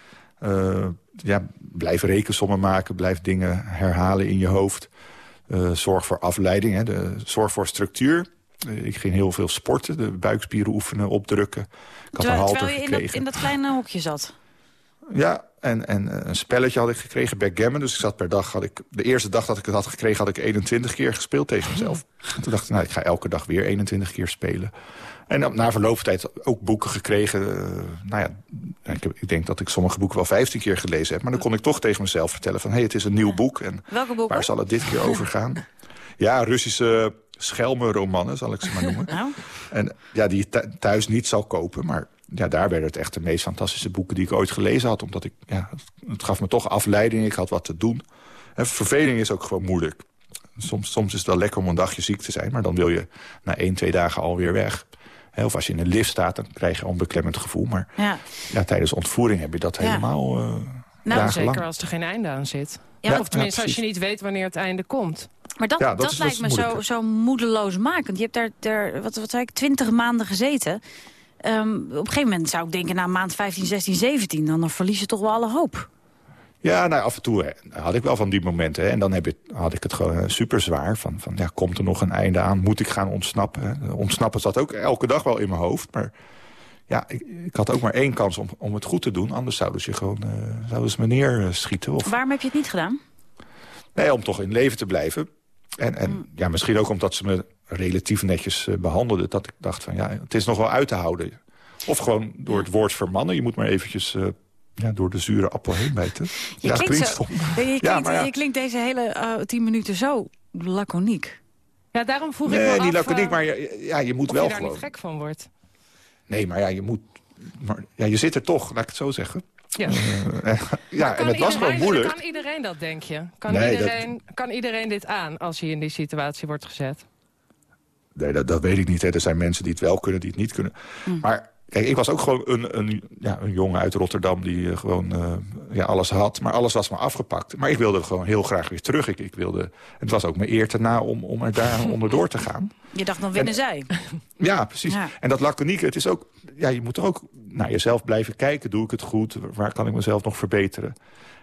Eh, ja, blijf rekensommen maken. Blijf dingen herhalen in je hoofd. Eh, zorg voor afleiding. Hè, de, zorg voor structuur. Eh, ik ging heel veel sporten. De buikspieren oefenen, opdrukken. Ik had een Terwijl, halter terwijl je in dat, in dat kleine hokje zat. Ja, en, en een spelletje had ik gekregen, backgammon. Dus ik zat per dag, had ik, de eerste dag dat ik het had gekregen... had ik 21 keer gespeeld tegen mezelf. En (laughs) toen dacht ik, nou, ik ga elke dag weer 21 keer spelen. En na verloop van tijd ook boeken gekregen. eh, nou ja, ik, heb- ik denk dat ik sommige boeken wel 15 keer gelezen heb. Maar dan kon ik toch tegen mezelf vertellen van... hé, hey, het is een nieuw boek en Welke boeken? waar zal het dit keer over gaan? (laughs) Ja, Russische schelmenromannen, zal ik ze maar noemen. Nou, En ja, die je thu- thuis niet zal kopen. Maar ja, daar werden het echt de meest fantastische boeken die ik ooit gelezen had. Omdat ik, ja, het, het gaf me toch afleiding. Ik had wat te doen. En verveling is ook gewoon moeilijk. Soms, soms is het wel lekker om een dagje ziek te zijn... maar dan wil je na één, twee dagen alweer weg. Of als je in een lift staat, dan krijg je een beklemmend gevoel. Maar Ja. ja, tijdens ontvoering heb je dat Ja. helemaal eh Nou, dagenlang. zeker als er geen einde aan zit. Ja, of tenminste ja, als je niet weet wanneer het einde komt. Maar dat, Ja, dat dat, is- dat lijkt me zo, moeilijker. zo moedeloosmakend. Je hebt daar, daar wat, wat zei ik, twintig maanden gezeten. Ehm, op een gegeven moment zou ik denken, na maand 15, 16, 17... dan, dan verlies je toch wel alle hoop. Ja, nou, af en toe had ik wel van die momenten. Hè, en dan heb had ik het gewoon super zwaar. Van, van, ja, komt er nog een einde aan? Moet ik gaan ontsnappen? Ontsnappen zat ook elke dag wel in mijn hoofd. Maar ja, ik, ik had ook maar één kans om, om het goed te doen. Anders zouden ze je gewoon eh, zouden ze me neerschieten. Of, Waarom heb je het niet gedaan? nee, om toch in leven te blijven. En, en Mm. ja, misschien ook omdat ze me relatief netjes eh, behandelden. Dat ik dacht van, ja, het is nog wel uit te houden. Of gewoon door het woord vermannen. Je moet maar eventjes eh, ja, door de zure appel heen bijten. Je ja, klinkt, zo, je, Ja, klinkt, maar ja. je klinkt deze hele eh, tien minuten zo laconiek. Ja, daarom vroeg ik me niet af laconiek, eh, maar je, ja, je moet wel je daar gewoon... niet gek van wordt. Nee, maar ja, je moet... Maar, ja, je zit er toch, laat ik het zo zeggen. Ja. Eh, ja, en het was gewoon iedereen- moeilijk. Kan iedereen dat, denk je? Kan, Nee, dat- iedereen, kan iedereen dit aan als hij in die situatie wordt gezet? Nee, dat, dat weet ik niet. Hè. Er zijn mensen die het wel kunnen, die het niet kunnen. Maar kijk, ik was ook gewoon een, een, ja, een jongen uit Rotterdam... die eh, gewoon eh, ja, alles had. Maar alles was me afgepakt. Maar ik wilde gewoon heel graag weer terug. Ik, ik wilde, het was ook mijn eer te na om, om er daar (laughs) onderdoor te gaan. Je dacht, dan winnen En- zij. (laughs) Ja, precies. Ja. En dat laconieke, het is ook... Ja, je moet er ook naar jezelf blijven kijken. Doe ik het goed? Waar kan ik mezelf nog verbeteren?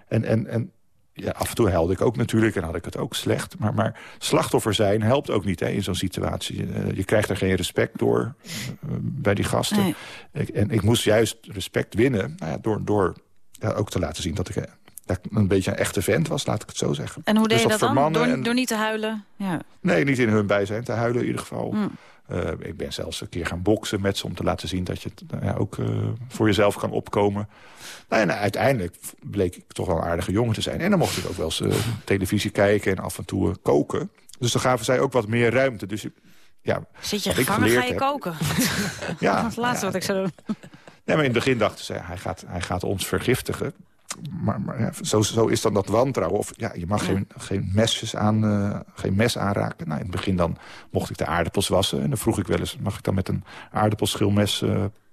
En, en, en ja, af en toe huilde ik ook natuurlijk en had ik het ook slecht. Maar, maar slachtoffer zijn helpt ook niet hè, in zo'n situatie. Eh, je krijgt er geen respect door eh, bij die gasten. Nee. Ik, en ik moest juist respect winnen nou ja, door, door ja, ook te laten zien dat ik, eh, dat ik een beetje een echte vent was, laat ik het zo zeggen. En hoe deed Dus je dat dan? Door, en- door niet te huilen? Ja. Nee, niet in hun bijzijn te huilen in ieder geval. Mm. Eh, ik ben zelfs een keer gaan boksen met ze om te laten zien dat je het nou ja, ook eh, voor jezelf kan opkomen. Nou, en uiteindelijk bleek ik toch wel een aardige jongen te zijn. En dan mocht ik ook wel eens eh, televisie kijken en af en toe koken. Dus dan gaven zij ook wat meer ruimte. Dus ja, Zit je gevangen, ga je heb- koken? (laughs) Ja, dat is het laatste ja. wat ik zou doen. Nee, maar in het begin dachten ze, hij gaat, hij gaat ons vergiftigen. Maar, maar ja, zo, zo is dan dat wantrouwen. Of ja, je mag geen, geen, mesjes aan, eh, geen mes aanraken. Nou, in het begin dan mocht ik de aardappels wassen. En dan vroeg ik wel eens, mag ik dan met een aardappelschilmes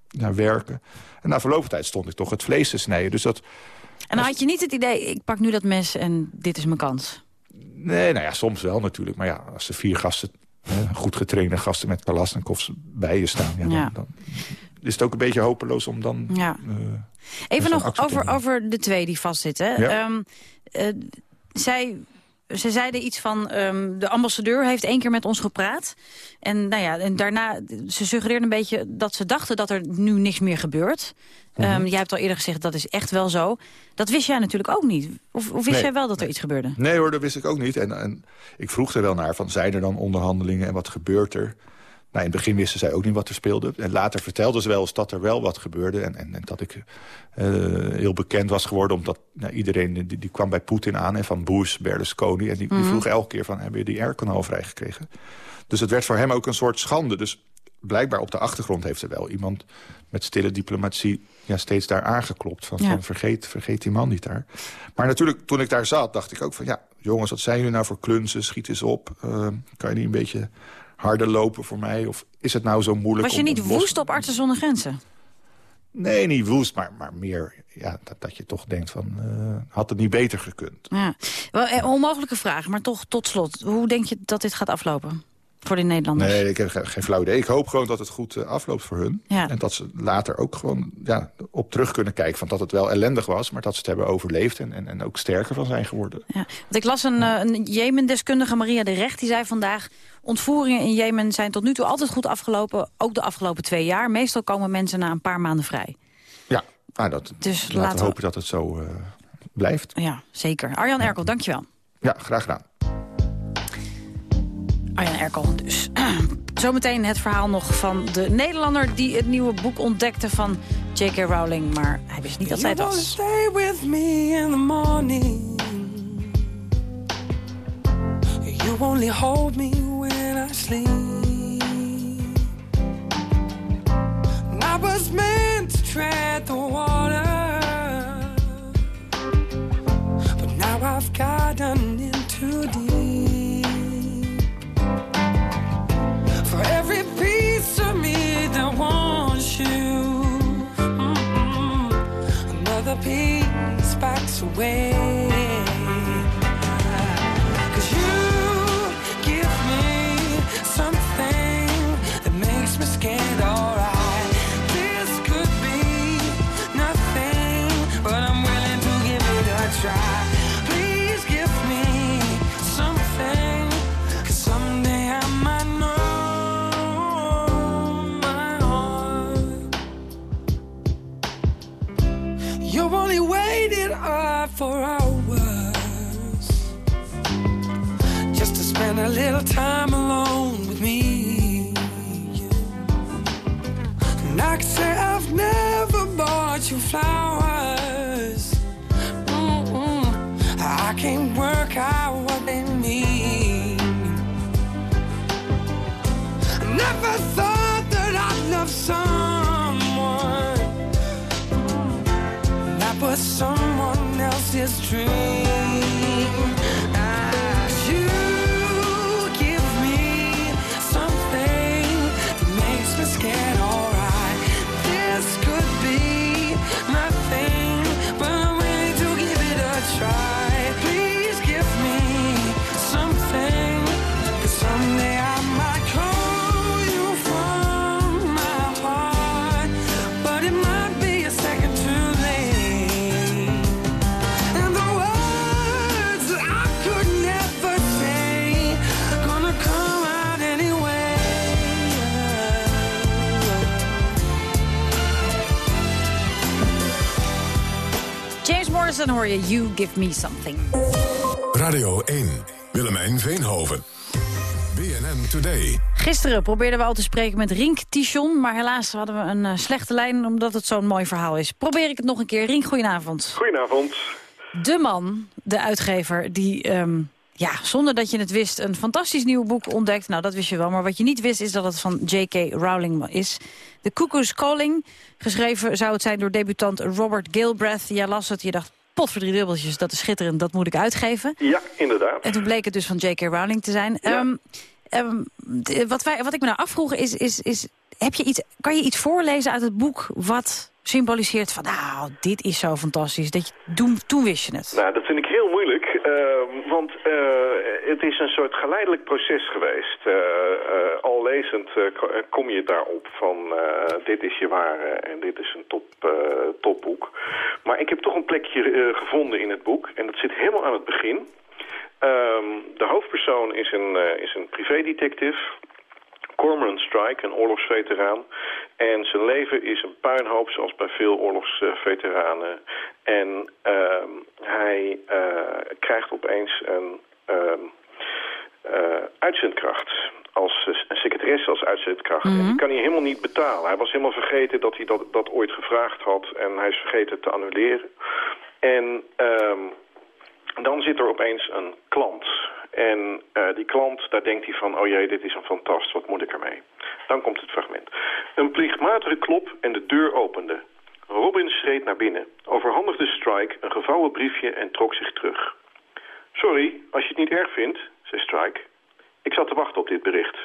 ja, werken? En na verloop van tijd stond ik toch het vlees te snijden. Dus dat, En dan had je niet het idee, ik pak nu dat mes en dit is mijn kans. nee, nou ja, soms wel natuurlijk. Maar ja, als er vier gasten, eh, goed getrainde gasten met Kalasnikovs bij je staan... Ja, dan, Ja. dan is het ook een beetje hopeloos om dan... Ja. eh, Even zo'n nog over, over de twee die vastzitten. Ja. Ehm, eh, zij, ze zeiden iets van, ehm, de ambassadeur heeft één keer met ons gepraat. En, nou ja, en daarna, ze suggereerden een beetje dat ze dachten dat er nu niks meer gebeurt. Mhm. Ehm, jij hebt al eerder gezegd, dat is echt wel zo. Dat wist jij natuurlijk ook niet. Of, of wist Nee. jij wel dat er iets gebeurde? Nee hoor, dat wist ik ook niet. En, en ik vroeg er wel naar, van zijn er dan onderhandelingen en wat gebeurt er? Nou, in het begin wisten zij ook niet wat er speelde. En later vertelden ze wel eens dat er wel wat gebeurde. En, en, en dat ik eh, heel bekend was geworden. Omdat nou, iedereen die, die kwam bij Poetin aan. En van Bush, Berlusconi. En die, die Mhm. vroeg elke keer van, hebben je die airkanaal vrijgekregen? Dus het werd voor hem ook een soort schande. Dus blijkbaar op de achtergrond heeft er wel iemand met stille diplomatie ja, steeds daar aangeklopt. Van, Ja. van vergeet, vergeet die man niet daar. Maar natuurlijk, toen ik daar zat, dacht ik ook van... ja, jongens, wat zijn jullie nou voor klunzen? Schiet eens op. Eh, kan je niet een beetje harder lopen voor mij? Of is het nou zo moeilijk Was je niet los- woest op Artsen zonder Grenzen? Nee, niet woest, maar, maar meer ja, dat, dat je toch denkt van... eh, had het niet beter gekund? Ja. Wel, eh, onmogelijke vraag, maar toch tot slot. Hoe denk je dat dit gaat aflopen voor de Nederlanders? Nee, ik heb geen, flauw idee. Ik hoop gewoon dat het goed eh, afloopt voor hun. Ja. En dat ze later ook gewoon ja, op terug kunnen kijken... van dat het wel ellendig was, maar dat ze het hebben overleefd... en, en, en ook sterker van zijn geworden. Ja, want ik las een, eh, een Jemen-deskundige, Maria de Recht, die zei vandaag... ontvoeringen in Jemen zijn tot nu toe altijd goed afgelopen, ook de afgelopen twee jaar. Meestal komen mensen na een paar maanden vrij. Ja, nou, dat, Dus laten, we- hopen dat het zo eh, blijft. Ja, zeker. Arjan Erkel, dankjewel. Ja, graag gedaan. Arjan Erkel dus. (clears throat) Zometeen het verhaal nog van de Nederlander... die het nieuwe boek ontdekte van J.K. Rowling. Maar hij wist niet dat zij het was. stay with me in the morning. You only hold me when I sleep. And I was meant to tread the water. But now I've gotten in want you. Mm -mm. Another piece backs away. For hours. Just to spend a little time Dream. Morrison hoor je You Give Me Something. Radio 1. Willemijn Veenhoven. BNN Today. Gisteren probeerden we al te spreken met Rink Tichon... maar helaas hadden we een eh, slechte lijn omdat het zo'n mooi verhaal is. Probeer ik het nog een keer. Rink, goedenavond. Goedenavond. De man, de uitgever, die... ehm, ja, zonder dat je het wist, een fantastisch nieuw boek ontdekt. Nou, dat wist je wel, maar wat je niet wist is dat het van J.K. Rowling is. The Cuckoo's Calling, geschreven zou het zijn door debutant Robert Gilbreth. Jij las het, je dacht, potverdrie dubbeltjes, dat is schitterend, dat moet ik uitgeven. Ja, inderdaad. En toen bleek het dus van J.K. Rowling te zijn. Ehm, ehm, wat, wij, wat ik me nou afvroeg is, is, is heb je iets, kan je iets voorlezen uit het boek wat symboliseert van, nou, dit is zo fantastisch. Dat je, toen, toen wist je het. Nou, dat vind ik eh, want eh, het is een soort geleidelijk proces geweest. Eh, al lezend ko- kom je daarop van dit is je ware en dit is een top, topboek. Maar ik heb toch een plekje gevonden in het boek en dat zit helemaal aan het begin. Ehm, de hoofdpersoon is een, is een privédetective... Cormoran Strike, een oorlogsveteraan. En zijn leven is een puinhoop, zoals bij veel oorlogsveteranen. En ehm, hij eh, krijgt opeens een ehm, eh, uitzendkracht. Als een secretaresse als uitzendkracht. En die kan hij helemaal niet betalen. Hij was helemaal vergeten dat hij dat, dat ooit gevraagd had. En hij is vergeten te annuleren. En ehm, dan zit er opeens een klant. En eh, die klant, daar denkt hij van... oh jee, dit is een fantast, wat moet ik ermee? Dan komt het fragment. Een plichtmatige klop en de deur opende. Robin schreed naar binnen, overhandigde Strike een gevouwen briefje en trok zich terug. Sorry, als je het niet erg vindt, zei Strike. Ik zat te wachten op dit bericht.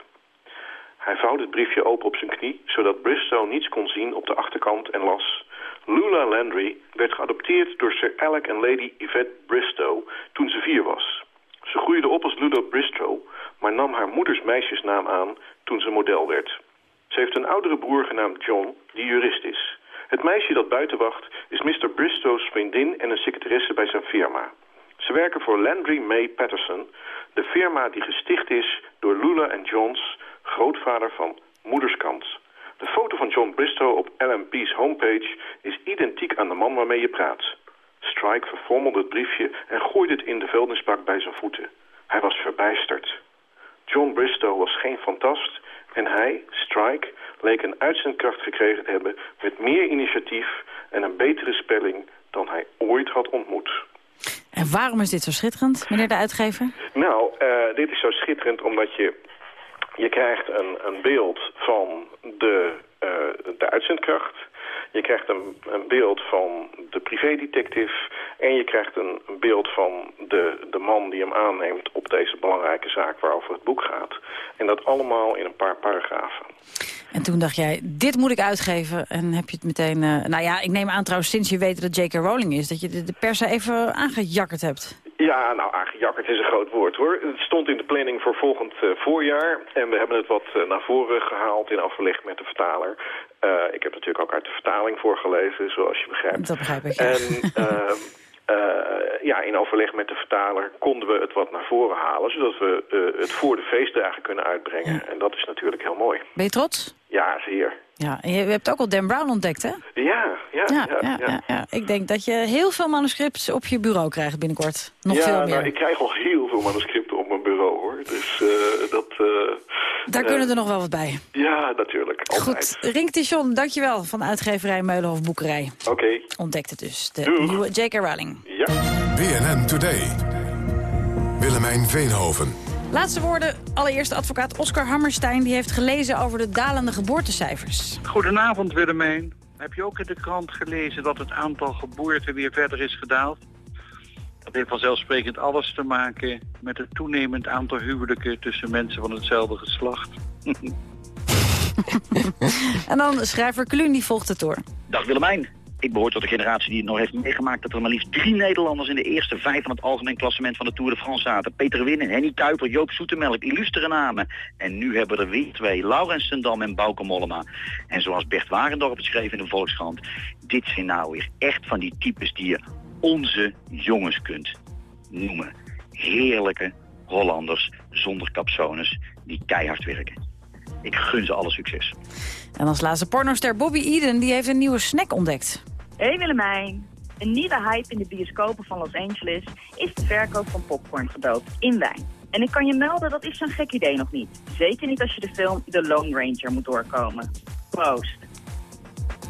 Hij vouwde het briefje open op zijn knie, zodat Bristow niets kon zien op de achterkant en las... Lula Landry werd geadopteerd door Sir Alec en Lady Yvette Bristow toen ze vier was. Ze groeide op als Lula Bristow, maar nam haar moeders meisjesnaam aan toen ze model werd. Ze heeft een oudere broer genaamd John, die jurist is. Het meisje dat buiten wacht is Mr. Bristow's vriendin en een secretaresse bij zijn firma. Ze werken voor Landry May Patterson, de firma die gesticht is door Lula en Johns grootvader van moederskant. De foto van John Bristow op LMP's homepage is identiek aan de man waarmee je praat. Strike verfrommelde het briefje en gooide het in de vuilnisbak bij zijn voeten. Hij was verbijsterd. John Bristow was geen fantast en hij, Strike, leek een uitzendkracht gekregen te hebben met meer initiatief en een betere spelling dan hij ooit had ontmoet. En waarom is dit zo schitterend, meneer de uitgever? Nou, eh, dit is zo schitterend omdat je, je krijgt een, een beeld van de, eh, de uitzendkracht. Je krijgt een, een beeld van de privédetective en je krijgt een, beeld van de, de man die hem aanneemt op deze belangrijke zaak waarover het boek gaat. En dat allemaal in een paar paragrafen. En toen dacht jij, dit moet ik uitgeven. En heb je het meteen... eh, nou ja, ik neem aan trouwens, sinds je weet dat J.K. Rowling is... dat je de, de pers er even aangejakkerd hebt. Ja, nou, aangejakkerd is een groot woord hoor. Het stond in de planning voor volgend eh, voorjaar. En we hebben het wat eh, naar voren gehaald in overleg met de vertaler. Eh, ik heb natuurlijk ook uit de vertaling voorgelezen, zoals je begrijpt. Dat begrijp ik, ja. En ehm, eh, (laughs) ja, in overleg met de vertaler konden we het wat naar voren halen... zodat we eh, het voor de feestdagen kunnen uitbrengen. En dat is natuurlijk heel mooi. Ben je trots? Ja, zeer. Ja, en je hebt ook al Dan Brown ontdekt, hè? Ja, ja, Ja, ja. ja, ja. Ik denk dat je heel veel manuscripts op je bureau krijgt binnenkort. Nog veel meer. Nou, ik krijg al heel veel manuscripten hoor. Dus eh, dat... eh, Daar eh, kunnen er nog wel wat bij. Ja, natuurlijk. Altijd. Goed, Rink Tichon, dankjewel van uitgeverij Meulenhof Boekerij. Oké. Ontdekte dus de Doeg. nieuwe J.K. Rowling. BNN Today. Willemijn Veenhoven. Laatste woorden. Allereerst advocaat Oscar Hammerstein. Die heeft gelezen over de dalende geboortecijfers. Goedenavond Willemijn. Heb je ook in de krant gelezen dat het aantal geboorten weer verder is gedaald? Dat heeft vanzelfsprekend alles te maken met het toenemend aantal huwelijken tussen mensen van hetzelfde geslacht. (laughs) En dan schrijver Kluun, die volgt het door. Dag Willemijn. Ik behoor tot de generatie die het nog heeft meegemaakt dat er maar liefst drie Nederlanders in de eerste vijf van het algemeen klassement van de Tour de France zaten. Peter Winnen, Henny Kuiper, Joop Zoetemelk, illustere namen. En nu hebben we er weer twee, Laurens Sendam en Bauke Mollema. En zoals Bert Warendorp het schreef in de Volkskrant, dit zijn nou weer echt van die types die je onze jongens kunt noemen. Heerlijke Hollanders zonder capsones die keihard werken. Ik gun ze alle succes. En als laatste pornoster Bobby Eden, die heeft een nieuwe snack ontdekt. Hey Willemijn. Een nieuwe hype in de bioscopen van Los Angeles is de verkoop van popcorn gedoopt in wijn. En ik kan je melden, dat is zo'n gek idee nog niet. Zeker niet als je de film The Lone Ranger moet doorkomen. Proost.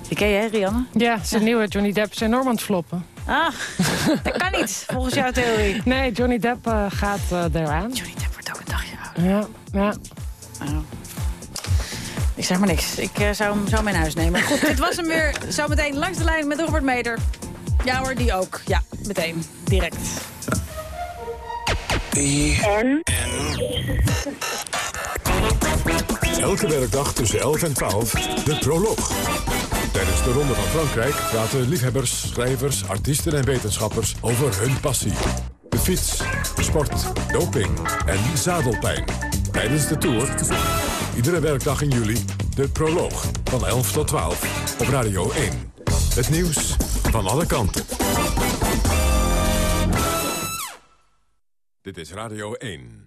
Die ken je, hè, Rianne? Ja, een nieuwe Johnny Depp enorm aan het floppen. Ah, (laughs) dat kan niet, volgens jouw theorie. Nee, Johnny Depp eh, gaat eh eraan. Johnny Depp wordt ook een dagje ouder. Ja, ja. Oh. Ik zeg maar niks. Ik eh, zou hem zo mee naar huis nemen. Goed, dit was hem weer. Zometeen langs de lijn met Robert Meder. Ja hoor, die ook. Ja, meteen. Direct. En? Elke werkdag tussen 11 en 12 de proloog. Tijdens de Ronde van Frankrijk praten liefhebbers, schrijvers, artiesten en wetenschappers over hun passie. De fiets, sport, doping en zadelpijn. Tijdens de Tour, iedere werkdag in juli, de proloog van 11 tot 12 op Radio 1. Het nieuws van alle kanten. Dit is Radio 1.